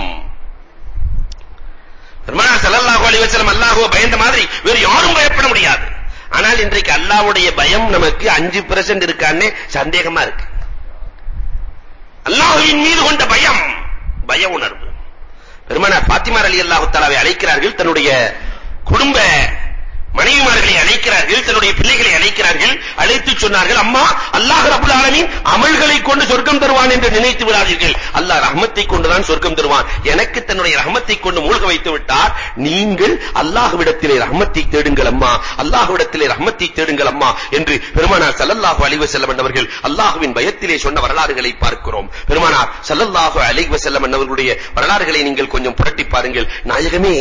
பெருமானார் ஸல்லல்லாஹு அலைஹி வஸல்லம் அல்லாஹ்வை பயந்த மாதிரி வேறு யாரும் பயப்பட முடியாது. ஆனால் இன்றைக்கு அல்லாஹ்வுடைய பயம் நமக்கு 5% இருக்கானே சந்தேகமா இருக்கு. அல்லாஹ்வின் மீது கொண்ட பயம் பய உணர்வு. பெருமானார் பாத்திமா ரலியல்லாஹு தஆலாவை அழைக்கிறார்கள் தன்னுடைய குடும்ப மனைவிமார்களை அழைக்கிறார்கள் தன்னுடைய பிள்ளைகளை அழைக்கிறார்கள் அழைத்து சொன்னார்கள் அம்மா அல்லாஹ் ரபுல் ஆலமீன் அமல்களை கொண்டு சொர்க்கம் தருவான் என்று நினைத்து விடாதீர்கள். அல்லாஹ் ரஹமத்தை கொண்டுதான் சொர்க்கம் தருவான். எனக்கு தன்னுடைய ரஹமத்தை கொண்டு மூழ்க வைத்து விட்டார். நீங்கள் அல்லாஹ்விடத்திலே ரஹமத்தை தேடுங்கள் அம்மா. அல்லாஹ்விடத்திலே ரஹமத்தை தேடுங்கள் அம்மா என்று பெருமானார் ஸல்லல்லாஹு அலைஹி வஸல்லம் அவர்கள் அல்லாஹ்வின் பயத்திலே சொன்ன வரலாறுகளை பார்க்கிறோம். பெருமானார் ஸல்லல்லாஹு அலைஹி வஸல்லம் அவர்களுடைய வரலாறுகளை நீங்கள் கொஞ்சம் புரட்டி பாருங்கள். நாயகமே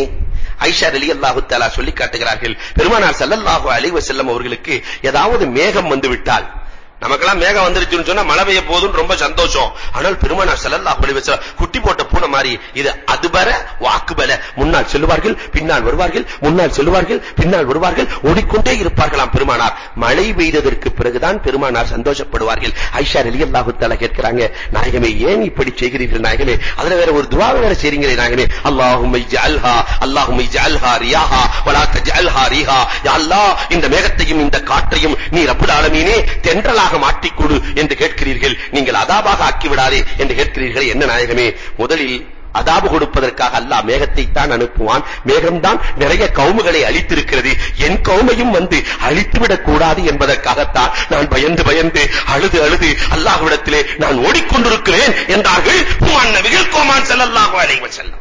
ஐஷா ரலியல்லாஹு தஆலா சொல்லி காட்டுகிறார்கள். பெருமானார் ஸல்லல்லாஹு அலைஹி வஸல்லம் அவர்களுக்கு ஏதாவது மேகம் வந்து விட்டால் நமக்கெல்லாம் மேகம் வந்துருச்சுன்னு சொன்னா மழை பெய்ய போதுன்னு ரொம்ப சந்தோஷம். ஆனால் பெருமானார் ஸல்லல்லாஹு அலைஹி வஸல்லம் குட்டி போட்ட பூனை மாதிரி இது அதுபர வாக்குபல. முன்னால் செல்வார்கள் பின்னால் வருவார்கள் முன்னால் செல்வார்கள் பின்னால் வருவார்கள் ஓடிக்கொண்டே இருப்பார்களாம் பெருமானார். மழை பெய்ததற்கு பிறகுதான் பெருமானார் சந்தோஷப்படுவார்கள். ஐஷா ரலியல்லாஹு தஆலா கேட்கிறாங்க நாயகமே ஏன் இப்படி செய்கிறீர்கள் நாயகமே? அதுல வேற ஒரு துவா வேற செய்றீங்களே நாயகமே. அல்லாஹும்ம இஜ்அல்ஹா அல்லாஹும்ம இஜ்அல்ஹா ரியாஹா வலா தஜ்அல்ஹா ரீஹா. யா அல்லாஹ் இந்த மேகத்தையும் இந்த காற்றையும் நீ ரப்பல் ஆலமீனே தென்றலாக அதாபாக மாற்றிக்கொடு என்று கேட்கிறீர்கள். நீங்கள் அதாபாக ஆக்கி விடாதே என்று கேட்கிறீர்கள். என்ன நாயகமே? முதலில் அதாபு கொடுப்பதற்காக அல்லாஹ் மேகத்தை தான் அனுப்புவான். மேகம்தான் நிறைய கவுமுகளை அழித்திருக்கிறது. என் கவுமையும் வந்து அழித்துவிடக் கூடாது என்பதற்காகத்தான் நான் பயந்து பயந்து அழுது அழுது அல்லாஹ்விடத்திலே நான் ஓடிக்கொண்டிருக்கிறேன் என்றார்கள். ஹுமான் நபிகள் கோமான் ஸல்லல்லாஹு அலைஹி வஸல்லம்.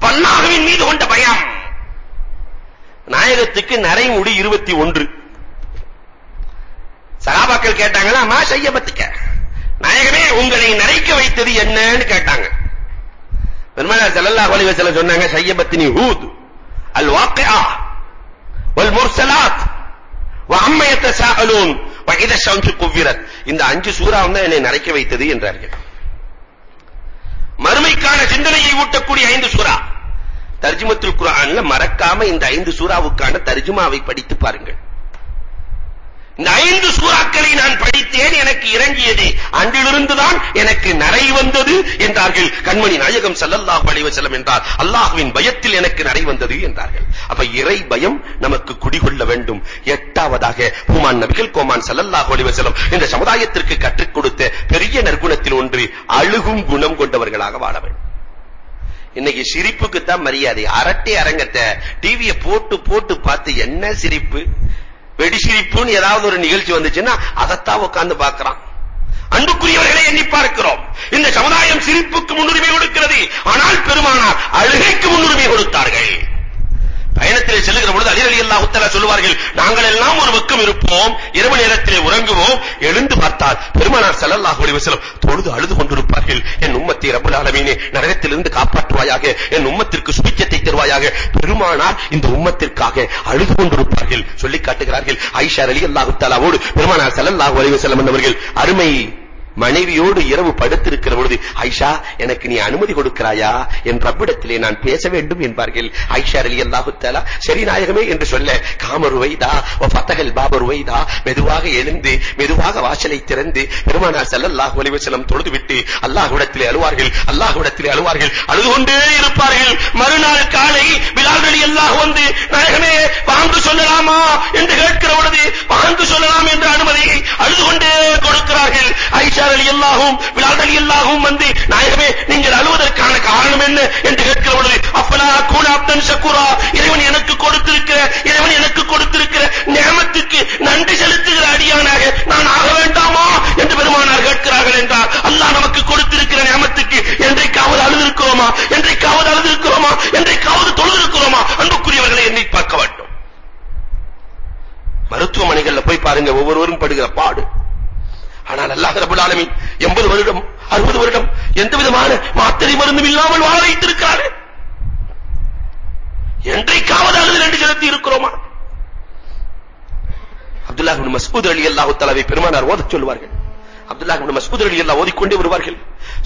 பல்லாஹ்வின் மீது கொண்ட பயம். நாயகத்துக்கு நரைமுடி 21 சகாபாக்கள் கேட்டாங்கன்னா மா செய்யபத்துக்க நாயகமே உங்களை நரைக்க வைத்தது என்னன்னு கேட்டாங்க. பெருமானார் ஸல்லல்லாஹு அலைஹி வஸல்லம் சொன்னாங்க சையபத்தினி ஹூத் அல் வாக்கிஆ வல் முர்சலாத் வ அம்ம யத்தசாஅலூன் வ ஷம்சு குவ்விரத். இந்த அஞ்சு சூரா வந்து என்னை நரைக்க வைத்தது என்றார்கள். மறுமைக்கான சிந்தனையை ஊட்டக்கூடிய ஐந்து சூரா தர்ஜுமத்துல் குர்ஆன்ல மறக்காம இந்த ஐந்து சூராவுக்கான தர்ஜுமாவை படித்து பாருங்கள். இந்த ஐந்து சூறாக்களை நான் படித்தேன் எனக்கு இறங்கியது. அன்றிலிருந்துதான் எனக்கு நடை வந்தது என்றார்கள். கண்மணி நாயகம் ஸல்லல்லாஹு அலைஹி வஸல்லம் என்றார். அல்லாஹ்வின் பயத்தில் எனக்கு நடை வந்தது என்றார்கள். அப்ப இறை பயம் நமக்கு குடிகொள்ள வேண்டும். எட்டாவதாக ஹுமான் நபிகள் கோமான் ஸல்லல்லாஹு அலைஹி வஸல்லம் இந்த சமுதாயத்திற்கு கற்றுக் கொடுத்த பெரிய நற்குணத்தில் ஒன்று அழுகும் குணம் கொண்டவர்களாக வாழ வேண்டும். இன்னைக்கு சிரிப்புக்கு தான் மரியாதை. அரட்டை அரங்கத்தை டிவியை போட்டு போட்டு பார்த்து என்ன சிரிப்பு? வெடி சிரிப்புன்னு ஏதாவது ஒரு நிகழ்ச்சி வந்துச்சுன்னா அதைத்தான் உட்கார்ந்து பார்க்கிறான். அன்புக்குரியவர்களை எண்ணி பார்க்கிறோம். இந்த சமுதாயம் சிரிப்புக்கு முன்னுரிமை கொடுக்கிறது. ஆனால் பெருமானார் அழுகைக்கு முன்னுரிமை கொடுத்தார்கள். பயணத்திலே செல்லுகிற பொழுது அலி ரலியல்லாஹு தஆலா சொல்வார்கள் நாங்கள் எல்லாம் ஒரு பக்கம் இருப்போம் இரவு நேரத்திலே உறங்குவோம். எழுந்து பார்த்தால் பெருமானார் ஸல்லல்லாஹு அலைஹி வஸல்லம் தொழுது அழுது கொண்டிருப்பார்கள். என் உம்மத்தை ரப்பல் ஆலமீனே நரகத்திலிருந்து காப்பாற்றுவாயாக என் உம்மத்திற்கு சுபிச்சத்தை தருவாயாக. பெருமானார் இந்த உம்மத்திற்காக அழுது கொண்டிருப்பார்கள். சொல்லி காட்டுகிறார்கள் ஆயிஷா ரலியல்லாஹு தஆலாவோடு பெருமானார் ஸல்லல்லாஹு அலைஹி வஸல்லம் அவர்கள் அருமை மனைவியோடு இரவு படுத்திருக்கிற பொழுது ஐஷா எனக்கு நீ அனுமதி கொடுக்கிறாயா? என் ரப்பிடத்திலே நான் பேச வேண்டும் என்பார்கள். ஐஷா ரலியல்லாஹு தஆலா சரி நாயகமே என்று சொல்ல காமருவைதா வ ஃபதஹல் பாபருவைதா மெதுவாக எழுந்து மெதுவாக வாசலை திறந்து பெருமானார் ஸல்லல்லாஹு அலைஹி வஸல்லம் தொழுதுவிட்டு அல்லாஹ்விடத்திலே அழுவார்கள் அல்லாஹ்விடத்திலே அழுவார்கள். அழுது கொண்டே இருப்பார்கள். மறுநாள் காலை பிலால் ரலியல்லாஹு வந்து நாயகமே வாழ்ந்து சொல்லலாமா? என்று கேட்கிற பொழுது வாழ்ந்து சொல்லலாம் என்ற அனுமதியை அழுது கொண்டே கொடுக்கிறார்கள். ஐஷா ரலியல்லாஹும் பிலால் ரலியல்லாஹும் வந்து நாயகமே நீங்கள் அழுவதற்கான காரணம் என்ன? என்று கேட்கிற பொழுது அஃபலா கூன அப்தன் ஷக்குரா இறைவன் எனக்கு கொடுத்திருக்கிற இறைவன் எனக்கு கொடுத்திருக்கிற நியமத்துக்கு நன்றி செலுத்துகிற அடியானாக நான் ஆக வேண்டாமா? என்று பெருமானார் கேட்கிறார்கள் என்றால் அல்லாஹ் நமக்கு கொடுத்திருக்கிற நியமத்துக்கு என்றைக்காவது அழுதிருக்கிறோமா? என்றைக்காவது அழுதிருக்கிறோமா? என்றைக்காவது தொழுதிருக்கிறோமா? அன்புக்குரியவர்களை எண்ணி பார்க்க வேண்டும். மருத்துவமனைகள்ல போய் பாருங்க ஒவ்வொருவரும் படுகிற பாடு. ஆனால் அல்லாஹ் ரப்பல் ஆலமீன் 80 வருடம் 60 வருடம் எந்த விதமான மாத்திரை மருந்தும் இல்லாமல் வாழ வைத்திருக்கிறார்? என்றைக்காவது அழுது ரெண்டு செலுத்தி இருக்கிறோமா? அப்துல்லாஹ் இப்னு மஸ்ஊத் ரலியல்லாஹு தஆலாவை பெருமானார் ஓதச் சொல்வார்கள் அப்துல்லாஹ் இப்னு மஸ்ஊத் ரலியல்லாஹு ஓதிக்கொண்டே வருவார்கள்.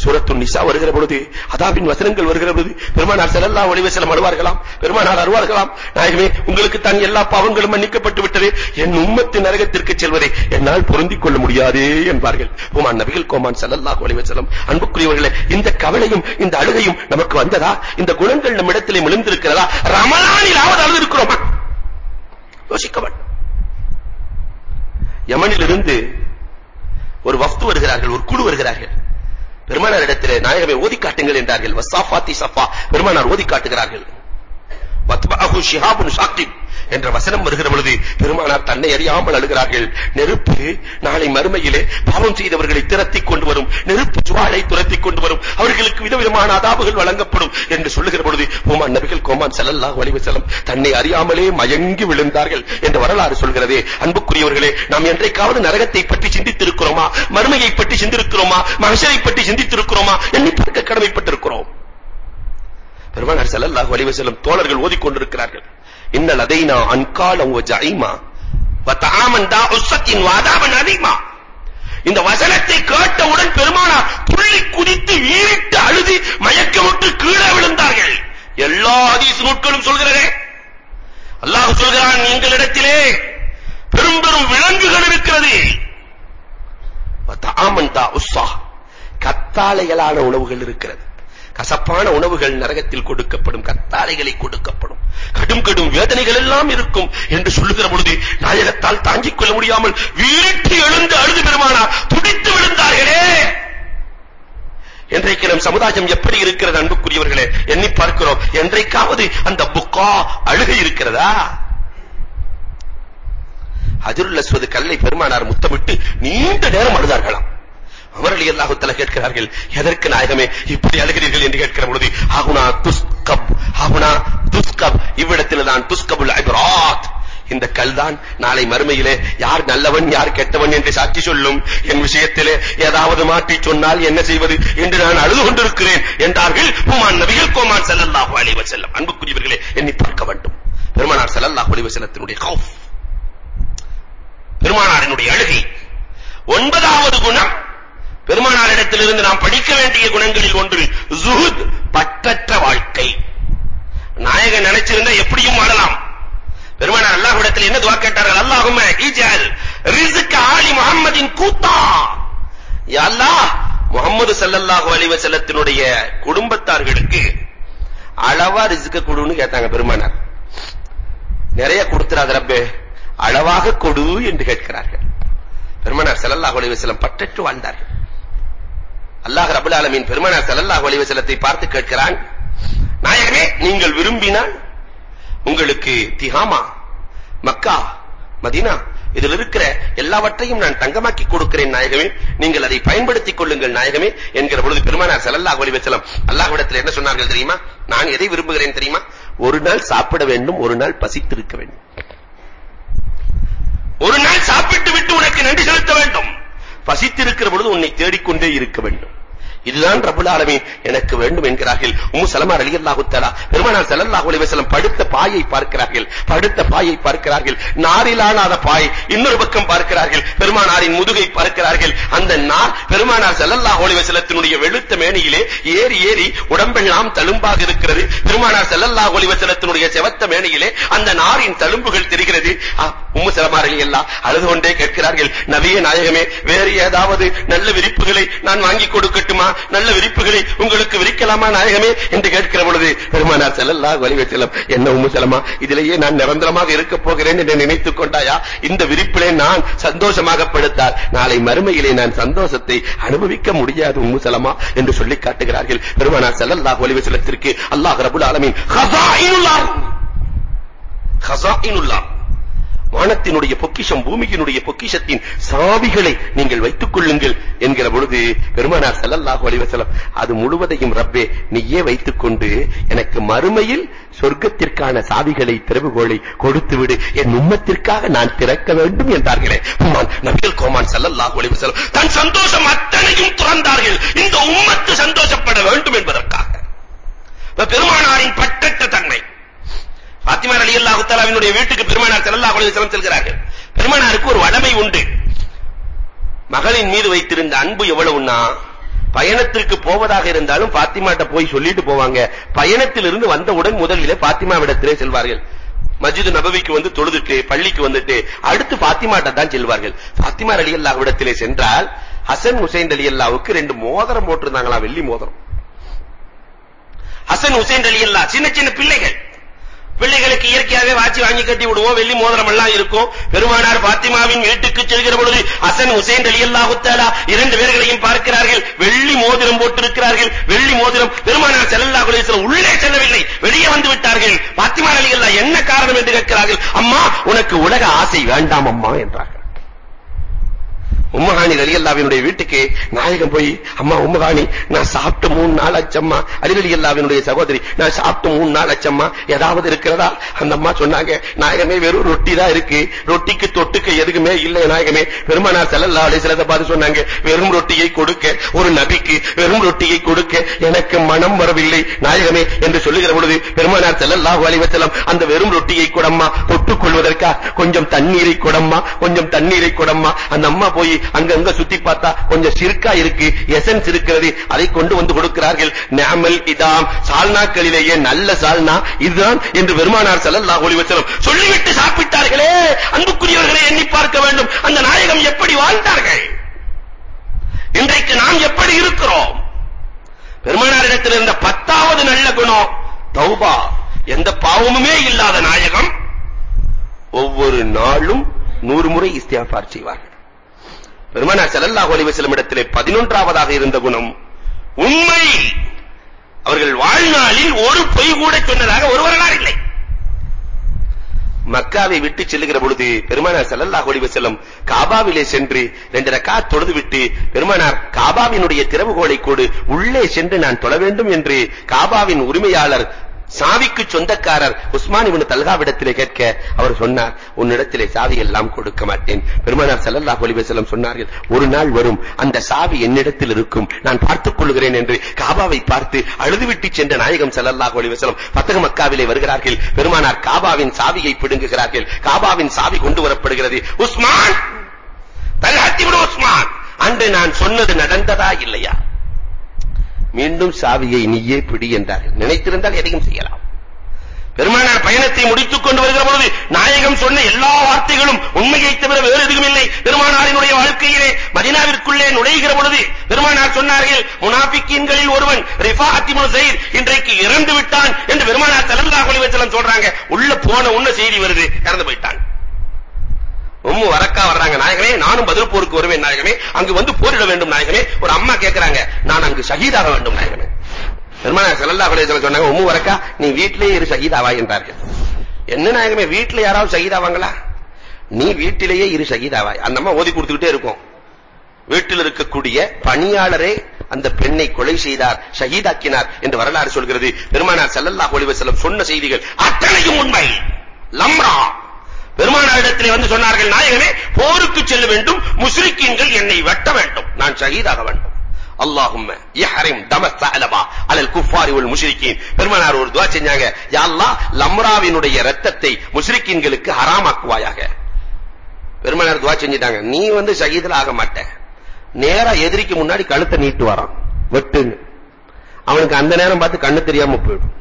சூரத்து நிசா வருகிற பொழுது அதாபின் வசனங்கள் வருகிற பொழுது பெருமானார் ஸல்லல்லாஹு அலைஹி வஸல்லம் அழுவார்களாம் பெருமானார் அழுவார்களாம் நாயகமே உங்களுக்கு தான் எல்லா பாவங்களும் மன்னிக்கப்பட்டு விட்டது. என் உம்மத்து நரகத்திற்கு செல்வதை என்னால் பொருந்திக் கொள்ள முடியாதே என்பார்கள். உமான் நபிகள் கோமான் ஸல்லல்லாஹு அலைஹி வஸல்லம். அன்புக்குரியவர்களே இந்த கவலையும் இந்த அழுகையும் நமக்கு வந்ததா? இந்த குணங்கள் நம்மிடத்திலே மிளிர்ந்திருக்கிறதா? ரமலானிலாவது அழுது இருக்கிறோமா யோசிக்கவன் யமனிலிருந்து ஒரு வஃப்து வருகிறார்கள் ஒரு குழு வருகிறார்கள். பெருமானார் இடத்திலே நாயகமே ஓதி காட்டுங்கள் என்றார்கள். வசாஃபாத்தி சஃபா. பெருமானார் ஓதி காட்டுகிறார்கள் வத்பஹு ஷிஹாபுன் ஷாகிப் என்ற வசனம் வருகிற பொழுது பெருமானார் தன்னை அறியாமல் அழுகிறார்கள். நெருப்பு நாளை மறுமையிலே பாவம் செய்தவர்களை திரத்திக் கொண்டு வரும். நெருப்பு ஜுவாலை துரத்திக் கொண்டு வரும். அவர்களுக்கு விதவிதமான அதாபுகள் வழங்கப்படும் என்று சொல்லுகிற பொழுது ஓமான் நபிகள் கோமான் ஸல்லல்லாஹு அலைஹி வஸல்லம் தன்னை அறியாமலே மயங்கி விழுந்தார்கள் என்ற வரலாறு சொல்கிறது. அன்புக்குரியவர்களே நாம் என்றைக்காவது நரகத்தை பற்றி சிந்தித்திருக்கிறோமா? மறுமையை பற்றி சிந்திருக்கிறோமா? மகஷரை பற்றி சிந்தித்திருக்கிறோமா? எண்ணி பார்க்க கடமைப்பட்டிருக்கிறோம். பெருமானார் ஸல்லல்லாஹு அலைஹி வஸல்லம் தோழர்கள் ஓதிக்கொண்டிருக்கிறார்கள். இன்ன லதைனா அன்காலம் வ ஜைமா வ தா உஸ்ஸத்தின் வாதாபன் அதிமா இந்த வசனத்தை கேட்டவுடன் பெருமானார் துள்ளி குதித்து வீறிட்டு அழுதி மயக்கமுட்டு கீழே விழுந்தார்கள். எல்லா ஹதீஸ் நூட்களும் சொல்கிறதே. அல்லாஹ் சொல்கிறான் எங்களிடத்திலே பெரும் பெரும் விலங்குகள் இருக்கிறது. வ தா உஸ்ஸா. கத்தாழைகளான உணவுகள் இருக்கிறது. கசப்பான உணவுகள் நரகத்தில் கொடுக்கப்படும் கத்தாழைகளை கொடுக்கப்படும். கடும் கடும் வேதனைகள் எல்லாம் இருக்கும் என்று சொல்லுகிற பொழுது நாயகத்தால் தாங்கிக் கொள்ள முடியாமல் வீட்டு எழுந்து அழுது பெருமானார் துடித்து விழுந்தார்களே! என்றைக்கு நம் சமுதாயம் எப்படி இருக்கிறது அன்புக்குரியவர்களே? எண்ணி பார்க்கிறோம். என்றைக்காவது அந்த புக்கா அழுகை இருக்கிறதா? ஹஜருல் அஸ்வது கல்லை பெருமானார் முத்தமிட்டு நீண்ட நேரம் அழுதார்களாம். அமர் அலி அல்லாஹு தஆலா கேட்கிறார்கள் எதற்கு நாயகமே இப்படி அழுகிறீர்கள்? என்று கேட்கிற பொழுது ஹகுனா துஸ்கப் ஹகுனா துஸ்கப். இவ்விடத்தில் தான் துஸ்கபுல் ஐபராத் இந்த கல்தான் நாளை மறுமையிலே யார் நல்லவன் யார் கெட்டவன் என்று சாட்சி சொல்லும். என் விஷயத்திலே ஏதாவது மாற்றி சொன்னால் என்ன செய்வது என்று நான் அழுது கொண்டிருக்கிறேன் என்றார்கள் ஹுமான் நபிகள் கோமான் ஸல்லல்லாஹு அலைஹி வஸல்லம். அன்புக்குரியவர்களே எண்ணி பார்க்க வேண்டும். பெருமானார் ஸல்லல்லாஹு அலைஹி வஸல்லத்தினுடைய கௌஃப் பெருமானாரினுடைய அழுகை. ஒன்பதாவது குணம் பெருமானாரிடத்திலிருந்து நாம் படிக்க வேண்டிய குணங்களில் ஒன்று ஜுஹுத் பற்றற்ற வாழ்க்கை. நாயகன் நினைச்சிருந்தா எப்படியும் வாழலாம். பெருமானார் அல்லாஹ்விடத்தில் என்ன துவா கேட்டார்கள்? அல்லாஹும்ம இஜல் ரிஸ்க் ஆலி முஹம்மதின் கூத்தா. யா அல்லாஹ் முஹம்மது ஸல்லல்லாஹு அலைஹி வஸல்லத்தினுடைய குடும்பத்தார்களுக்கு அளவா ரிஸ்க் கொடுன்னு கேட்டாங்க பெருமானார். நிறைய கொடுத்துறாத ரப்பே அளவாக கொடு என்று கேட்கிறார்கள். பெருமானார் ஸல்லல்லாஹு அலைஹி வஸல்லம் பற்றற்று வாழ்ந்தார்கள். அல்லாஹ் ரபுல் ஆலமீன் பெருமானார் ஸல்லல்லாஹு அலைஹி வஸல்லத்தை பார்த்து கேட்கிறான் நாயகமே நீங்கள் விரும்பினால் உங்களுக்கு திஹாமா மக்கா மதீனா இதில் இருக்கிற எல்லாவற்றையும் நான் தங்கமாக்கி கொடுக்கிறேன் நாயகமே. நீங்கள் அதை பயன்படுத்திக் கொள்ளுங்கள் நாயகமே என்கிற பொழுது பெருமானார் ஸல்லல்லாஹு அலைஹி வஸல்லம் அல்லாஹ்விடத்தில் என்ன சொன்னார்கள் தெரியுமா? நான் எதை விரும்புகிறேன் தெரியுமா? ஒரு நாள் சாப்பிட வேண்டும் ஒரு நாள் பசித்திருக்க வேண்டும். ஒரு நாள் சாப்பிட்டு விட்டு உனக்கு நன்றி செலுத்த வேண்டும். பசித்திருக்கிற பொழுது உன்னை தேடிக்கொண்டே இருக்க வேண்டும். இதுதான் ரப்பல் ஆலமீன் எனக்கு வேண்டும் என்கிறார்கள். உம்மு சலமா ரலியல்லாஹு தஆலா பெருமானார் ஸல்லல்லாஹு அலைஹி வஸல்லம் படுத்த பாயை பார்க்கிறார்கள். படுத்த பாயை பார்க்கிறார்கள். நாரிலானாத பாய் இன்னொரு பக்கம் பார்க்கிறார்கள். பெருமானாரின் முதுகை பார்க்கிறார்கள். அந்த நார் பெருமானார் ஸல்லல்லாஹு அலைஹி வஸல்லத்தினுடைய வெளுத்த மேனியிலே ஏறி ஏறி உடம்பெல்லாம் தழும்பாக இருக்கிறது. பெருமானார் ஸல்லல்லாஹு அலைஹி வஸல்லத்தினுடைய செவத்த மேனியிலே அந்த நாரின் தழும்புகள் தெரிகிறது. உம்மு சலமா ரலியல்லாஹ் அழுது கொண்டே கேட்கிறார்கள் நபியே நாயகமே வேறு ஏதாவது நல்ல விரிப்புகளை நான் வாங்கி கொடுக்கட்டுமா? நல்ல விரிப்புகளை உங்களுக்கு விரிக்கலாமா நாயகமே என்று கேட்கிற பொழுது பெருமானார் ஸல்லல்லாஹு அலைஹி வஸல்லம் என்ன உம்மு சலமா இதிலேயே நான் நிரந்தரமாக இருக்க போகிறேன் என்று நினைத்துக் கொண்டாயா? இந்த விரிப்பிலே நான் சந்தோஷமாக படுத்தால் நாளை மறுமையிலே நான் சந்தோஷத்தை அனுபவிக்க முடியாது உம்மு சலமா என்று சொல்லி காட்டுகிறார்கள். பெருமானார் ஸல்லல்லாஹு அலைஹி வஸல்லத்திற்கு அல்லாஹ் ரப்பல் ஆலமீன் ஹஸாயினுல்லாஹ். ஹஸாயினுல்லாஹ். வானத்தினுடைய பொக்கிஷம் பூமியினுடைய பொக்கிஷத்தின் சாவிகளை நீங்கள் வைத்துக் கொள்ளுங்கள் என்கிற பொழுது பெருமானார் ஸல்லல்லாஹு அலைஹி வஸல்லம் அது முழுவதையும் ரப்பே நீயே வைத்துக் கொண்டு எனக்கு மறுமையில் சொர்க்கத்திற்கான சாவிகளை திறவுகோலை கொடுத்து விடு என் உம்மத்திற்காக நான் திறக்க வேண்டும் என்றார்களே. உம்மான் நபிகள் கோமான் ஸல்லல்லாஹு அலைஹி வஸல்லம் தன் சந்தோஷம் அத்தனையும் துறந்தார்கள். இந்த உம்மத்து சந்தோஷப்பட வேண்டும் என்பதற்காக. பெருமானாரின் பட்டற்ற தன்மை. பாத்திமா ரலியல்லாஹு தஆலாவினுடைய வீட்டுக்கு பெருமானார் ஸல்லல்லாஹு அலைஹி வஸல்லம் செல்கிறார்கள். பெருமானாருக்கு ஒரு வடமை உண்டு. மகளின் மீது வைத்திருந்த அன்பு எவ்வளவுன்னா பயணத்திற்கு போவதாக இருந்தாலும் பாத்திமாட்ட போய் சொல்லிட்டு போவாங்க. பயணத்திலிருந்து வந்தவுடன் முதலிலே பாத்திமாவிடத்திலே செல்வார்கள். மஸ்ஜித் நபவிக்கு வந்து தொழுதுட்டு பள்ளிக்கு வந்துட்டு அடுத்து பாத்திமாட்ட தான் செல்வார்கள். பாத்திமா ரலியல்லாஹு இடத்திலே சென்றால் ஹசன் ஹுசைன் ரலியல்லாஹுக்கு ரெண்டு மோதிரம் போட்டிருந்தாங்களா வெள்ளி மோதிரம். ஹசன் ஹுசைன் ரலியல்லாஹ் சின்ன சின்ன பிள்ளைகள். பிள்ளைகளுக்கு இயற்கையாகவே வாட்சி வாங்கி கட்டி விடுவோம். வெள்ளி மோதிரம் எல்லாம் இருக்கும். பெருமானார் பாத்திமாவின் வீட்டுக்கு செல்கிற பொழுது ஹசன் ஹுசைன் ரலியல்லாஹு தஆலா இரண்டு பேர்களையும் பார்க்கிறார்கள். வெள்ளி மோதிரம் போட்டிருக்கிறார்கள். வெள்ளி மோதிரம் பெருமானார் ஸல்லல்லாஹு அலைஹி வஸல்லம் உள்ளே செல்லவில்லை. வெளியே வந்து விட்டார்கள். பாத்திமா ரலியல்லாஹு என்ன காரணம் என்று கேட்கிறார்கள்? அம்மா உனக்கு உலக ஆசை வேண்டாம் அம்மா என்றார்கள். உம்மகானி அலி அல்லாவினுடைய வீட்டுக்கு நாயகம் போய் அம்மா உம்மஹானி நான் சாப்பிட்டு மூணு நாள் அச்சம்மா அலி ரலியல்லாஹுவினுடைய சகோதரி நான் சாப்பிட்டு மூணு நாள் அச்சம்மா ஏதாவது இருக்கிறதா? அந்த அம்மா சொன்னாங்க நாயகமே வெறும் ரொட்டி தான் இருக்கு. ரொட்டிக்கு தொட்டுக்க எதுக்குமே இல்லை நாயகமே. பெருமானார் செல்லல்லா அலி சிலத்தை பார்த்து சொன்னாங்க வெறும் ரொட்டியை கொடுக்க ஒரு நபிக்கு வெறும் ரொட்டியை கொடுக்க எனக்கு மனம் வரவில்லை நாயகமே. என்று சொல்லுகிற பொழுது பெருமானார் செல்லல்லா அலைஹி அந்த வெறும் ரொட்டியை கூடம்மா. தொட்டுக் கொள்வதற்கா கொஞ்சம் தண்ணீரை கொடம்மா. கொஞ்சம் தண்ணீரை கொடம்மா. அந்த அம்மா போய் அங்கங்க சுத்தி பார்த்தா கொஞ்சம் சிறுக்கா இருக்கு எசன்ஸ் இருக்கிறது. அதை கொண்டு வந்து கொடுக்கிறார்கள். நிஅமல் இதாம். சால்னாக்களிலேயே நல்ல சால்னா இதுதான் என்று பெருமானார் ஸல்லல்லாஹு அலைஹி வஸல்லம் சொல்லிவிட்டு சாப்பிட்டார்களே. அன்புக்குரியவர்களை எண்ணி பார்க்க வேண்டும். அந்த நாயகம் எப்படி வாழ்ந்தார்கள்? இன்றைக்கு நாம் எப்படி இருக்கிறோம்? பெருமானாரிடத்தில் இருந்த பத்தாவது நல்ல குணம் தௌபா. எந்த பாவமுமே இல்லாத நாயகம் ஒவ்வொரு நாளும் நூறு முறை இஸ்தியாஃபார் செய்வார்கள். பெருமானா ஸல்லல்லாஹு அலைஹி வஸல்லம் இடத்திலே 11வதாக இருந்த குணம் உண்மை. அவர்கள் வாழ்நாளில் ஒரு பொய் கூட சொன்னதாக ஒரு வரலாறு இல்லை. மக்காவை விட்டு செல்லுகிற பொழுது பெருமானார் ஸல்லல்லாஹு அலைஹி வஸல்லம் காபாவிலே சென்று ரெண்டு ரக்காத் தொழுது விட்டு பெருமானார் காபாவினுடைய திறவுகோலை கொடு உள்ளே சென்று நான் தொழ வேண்டும் என்று காபாவின் உரிமையாளர் சாவிக்கு சொந்தக்காரர் உஸ்மான் இப்னு தல்காவிடத்திலே கேட்க அவர் சொன்னார் உன்னிடத்திலே சாவி எல்லாம் கொடுக்க மாட்டேன். பெருமானார் ஸல்லல்லாஹு அலைஹி வஸல்லம் சொன்னார்கள் ஒரு நாள் வரும் அந்த சாவி என்னிடத்தில் இருக்கும். நான் பார்த்துக் கொள்கிறேன் என்று காபாவை பார்த்து அழுதுவிட்டு சென்ற நாயகம் ஸல்லல்லாஹு அலைஹி வஸல்லம் பத்தக மக்காவிலே வருகிறார்கள். பெருமானார் காபாவின் சாவியை பிடுங்குகிறார்கள். காபாவின் சாவி கொண்டு வரப்படுகிறது. உஸ்மான்! தல்ஹத் இப்னு உஸ்மான்! அன்று நான் சொன்னது நடந்ததா இல்லையா? மீண்டும் சாவியை நீயே பிடி என்றார்கள் நினைத்திருந்தால் எதையும் செய்யலாம். பெருமானார் பயணத்தை முடித்துக் கொண்டு வருகிற பொழுது நாயகம் சொன்ன எல்லா வார்த்தைகளும் உண்மையை தவிர வேறு எதுவும் இல்லை. பெருமானாரினுடைய வாழ்க்கையிலே மதீனாவிற்குள்ளே நுழைகிற பொழுது பெருமானார் சொன்னார்கள் முனாபிக்கீன்களில் ஒருவன் ரிஃபா அத்திமு ஸைத் இன்றைக்கு இறந்து விட்டான் என்று பெருமானார் ஸல்லல்லாஹு அலைஹி வஸல்லம் சொல்றாங்க. உள்ள போன உன்ன செய்தி வருது இறந்து போயிட்டான். உம்மு வரக்கா வர்றாங்க நாயகமே நானும் பதில் போருக்கு வருவேன் நாயகமே அங்கு வந்து போரிட வேண்டும் நாயகமே ஒரு அம்மா கேக்குறாங்க நான் அங்கு ஷஹீதாக வேண்டும் நாயகமே பெருமானார் ஸல்லல்லாஹு அலைஹி வஸல்லம் சொன்னாங்க உம்மு வரக்கா நீ வீட்டிலேயே இரு ஷஹீதாவா என்றார்கள். என்ன நாயகமே வீட்ல யாராவது ஷஹீதாவாங்களா? நீ வீட்டிலேயே இரு ஷஹீதாவாய் அந்த அம்மா ஓதி கொடுத்துக்கிட்டே இருக்கும். வீட்டில் இருக்கக்கூடிய பணியாளரே அந்த பெண்ணை கொலை செய்தார் ஷஹீதாக்கினார் என்று வரலாறு சொல்கிறது. பெருமானார் ஸல்லல்லாஹு அலைஹி வஸல்லம் சொன்ன செய்திகள் அத்தனையும் உண்மை. லம்ரா. பெருமானாரிடத்திலே வந்து சொன்னார்கள் நாயகமே போருக்கு செல்ல வேண்டும் முஸ்லிக்கீன்கள் என்னை வெட்ட வேண்டும். நான் ஷஹீதாக வேண்டும். அல்லாஹும்ம இஹரிம் தம அலல் குஃபாரி வல் முஷ்ரிக்கீன். பெருமானார் ஒரு துஆ செஞ்சாங்க யா அல்லாஹ் லம்ராவினுடைய இரத்தத்தை முஸ்லிக்கீன்களுக்கு ஹராமாக்குவாயாக. பெருமானார் துஆ செஞ்சிட்டாங்க நீ வந்து ஷஹீதுல ஆக மாட்ட. நேரா எதிரிக்கு முன்னாடி கழுத்தை நீட்டு வரான். வெட்டுன்னு. அவனுக்கு அந்த நேரம் பார்த்து கண்ணு தெரியாம போயிடும்.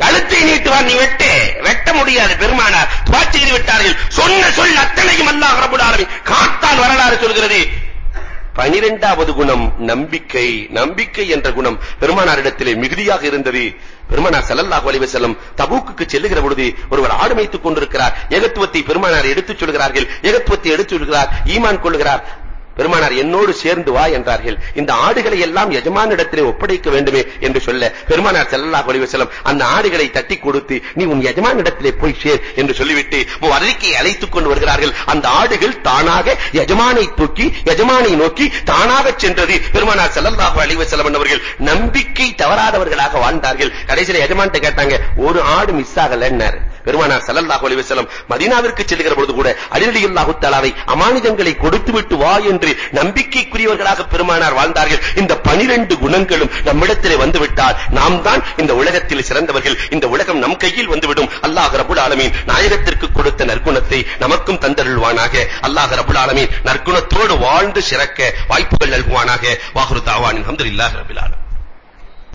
கழுத்தை நீட்டுவார் நீ வெட்டு. வெட்ட முடியாது பெருமானார். துவா செய்து விட்டார்கள். சொன்ன சொல் அத்தனையும் அல்லாஹ் ரப்பல் ஆலமீன் காத்தான் வரலாறு சொல்கிறது. பனிரெண்டாவது குணம் நம்பிக்கை. நம்பிக்கை என்ற குணம் பெருமானாரிடத்திலே மிகுதியாக இருந்தது. பெருமானார் ஸல்லல்லாஹு அலைஹி வஸல்லம் தபூக்குக்கு செல்லுகிற பொழுது ஒருவர் ஆடு மேய்த்துக் கொண்டிருக்கிறார். ஏகத்துவத்தை பெருமானார் எடுத்துச் சொல்கிறார்கள். ஏகத்துவத்தை எடுத்துச் சொல்கிறார். ஈமான் கொள்கிறார் பெருமானார் என்னோடு சேர்ந்து வா என்றார்கள். இந்த ஆடுகளை எல்லாம் எஜமானிடத்திலே ஒப்படைக்க வேண்டுமே என்று சொல்ல பெருமானார் ஸல்லல்லாஹு அலைஹி வஸல்லம் அந்த ஆடுகளை தட்டி கொடுத்து நீ உன் எஜமானிடத்திலே போய் சேர் என்று சொல்லிவிட்டு அறிக்கையை அழைத்துக் கொண்டு வருகிறார்கள். அந்த ஆடுகள் தானாக எஜமானை தூக்கி எஜமானை நோக்கி தானாக சென்றது. பெருமானார் ஸல்லல்லாஹு அலைஹி வஸல்லம் அவர்கள் நம்பிக்கை தவறாதவர்களாக வாழ்ந்தார்கள். கடைசியில் எஜமான்ட்ட கேட்டாங்க ஒரு ஆடு மிஸ் ஆகலன்னாரு. பெருமானார் ஸல்லல்லாஹு அலைஹி வஸல்லம் மதீனாவிற்கு செல்கிற பொழுது கூட அலி ரலியல்லாஹு தஆலாவை அமானிதங்களை கொடுத்துவிட்டு வா என்று நம்பிக்கைக்குரியவர்களாக பெருமானார் வாழ்ந்தார்கள். இந்த 12 குணங்களும் நம்மிடத்திலே வந்துவிட்டால் நாம் தான் இந்த உலகத்தில் சிறந்தவர்கள். இந்த உலகம் நம் கையில் வந்துவிடும். அல்லாஹ் ரபுல் ஆலமீன் நாயகத்திற்கு கொடுத்த நற்குணத்தை நமக்கும் தந்தருள்வானாக. அல்லாஹ் ரபுல் ஆலமீன் நற்குணத்தோடு வாழ்ந்து சிறக்க வாய்ப்புகள் நல்குவானாக. வாகுரு தாவானின் அல்ஹம்துலில்லாஹி ரப்பில் ஆலமீன்.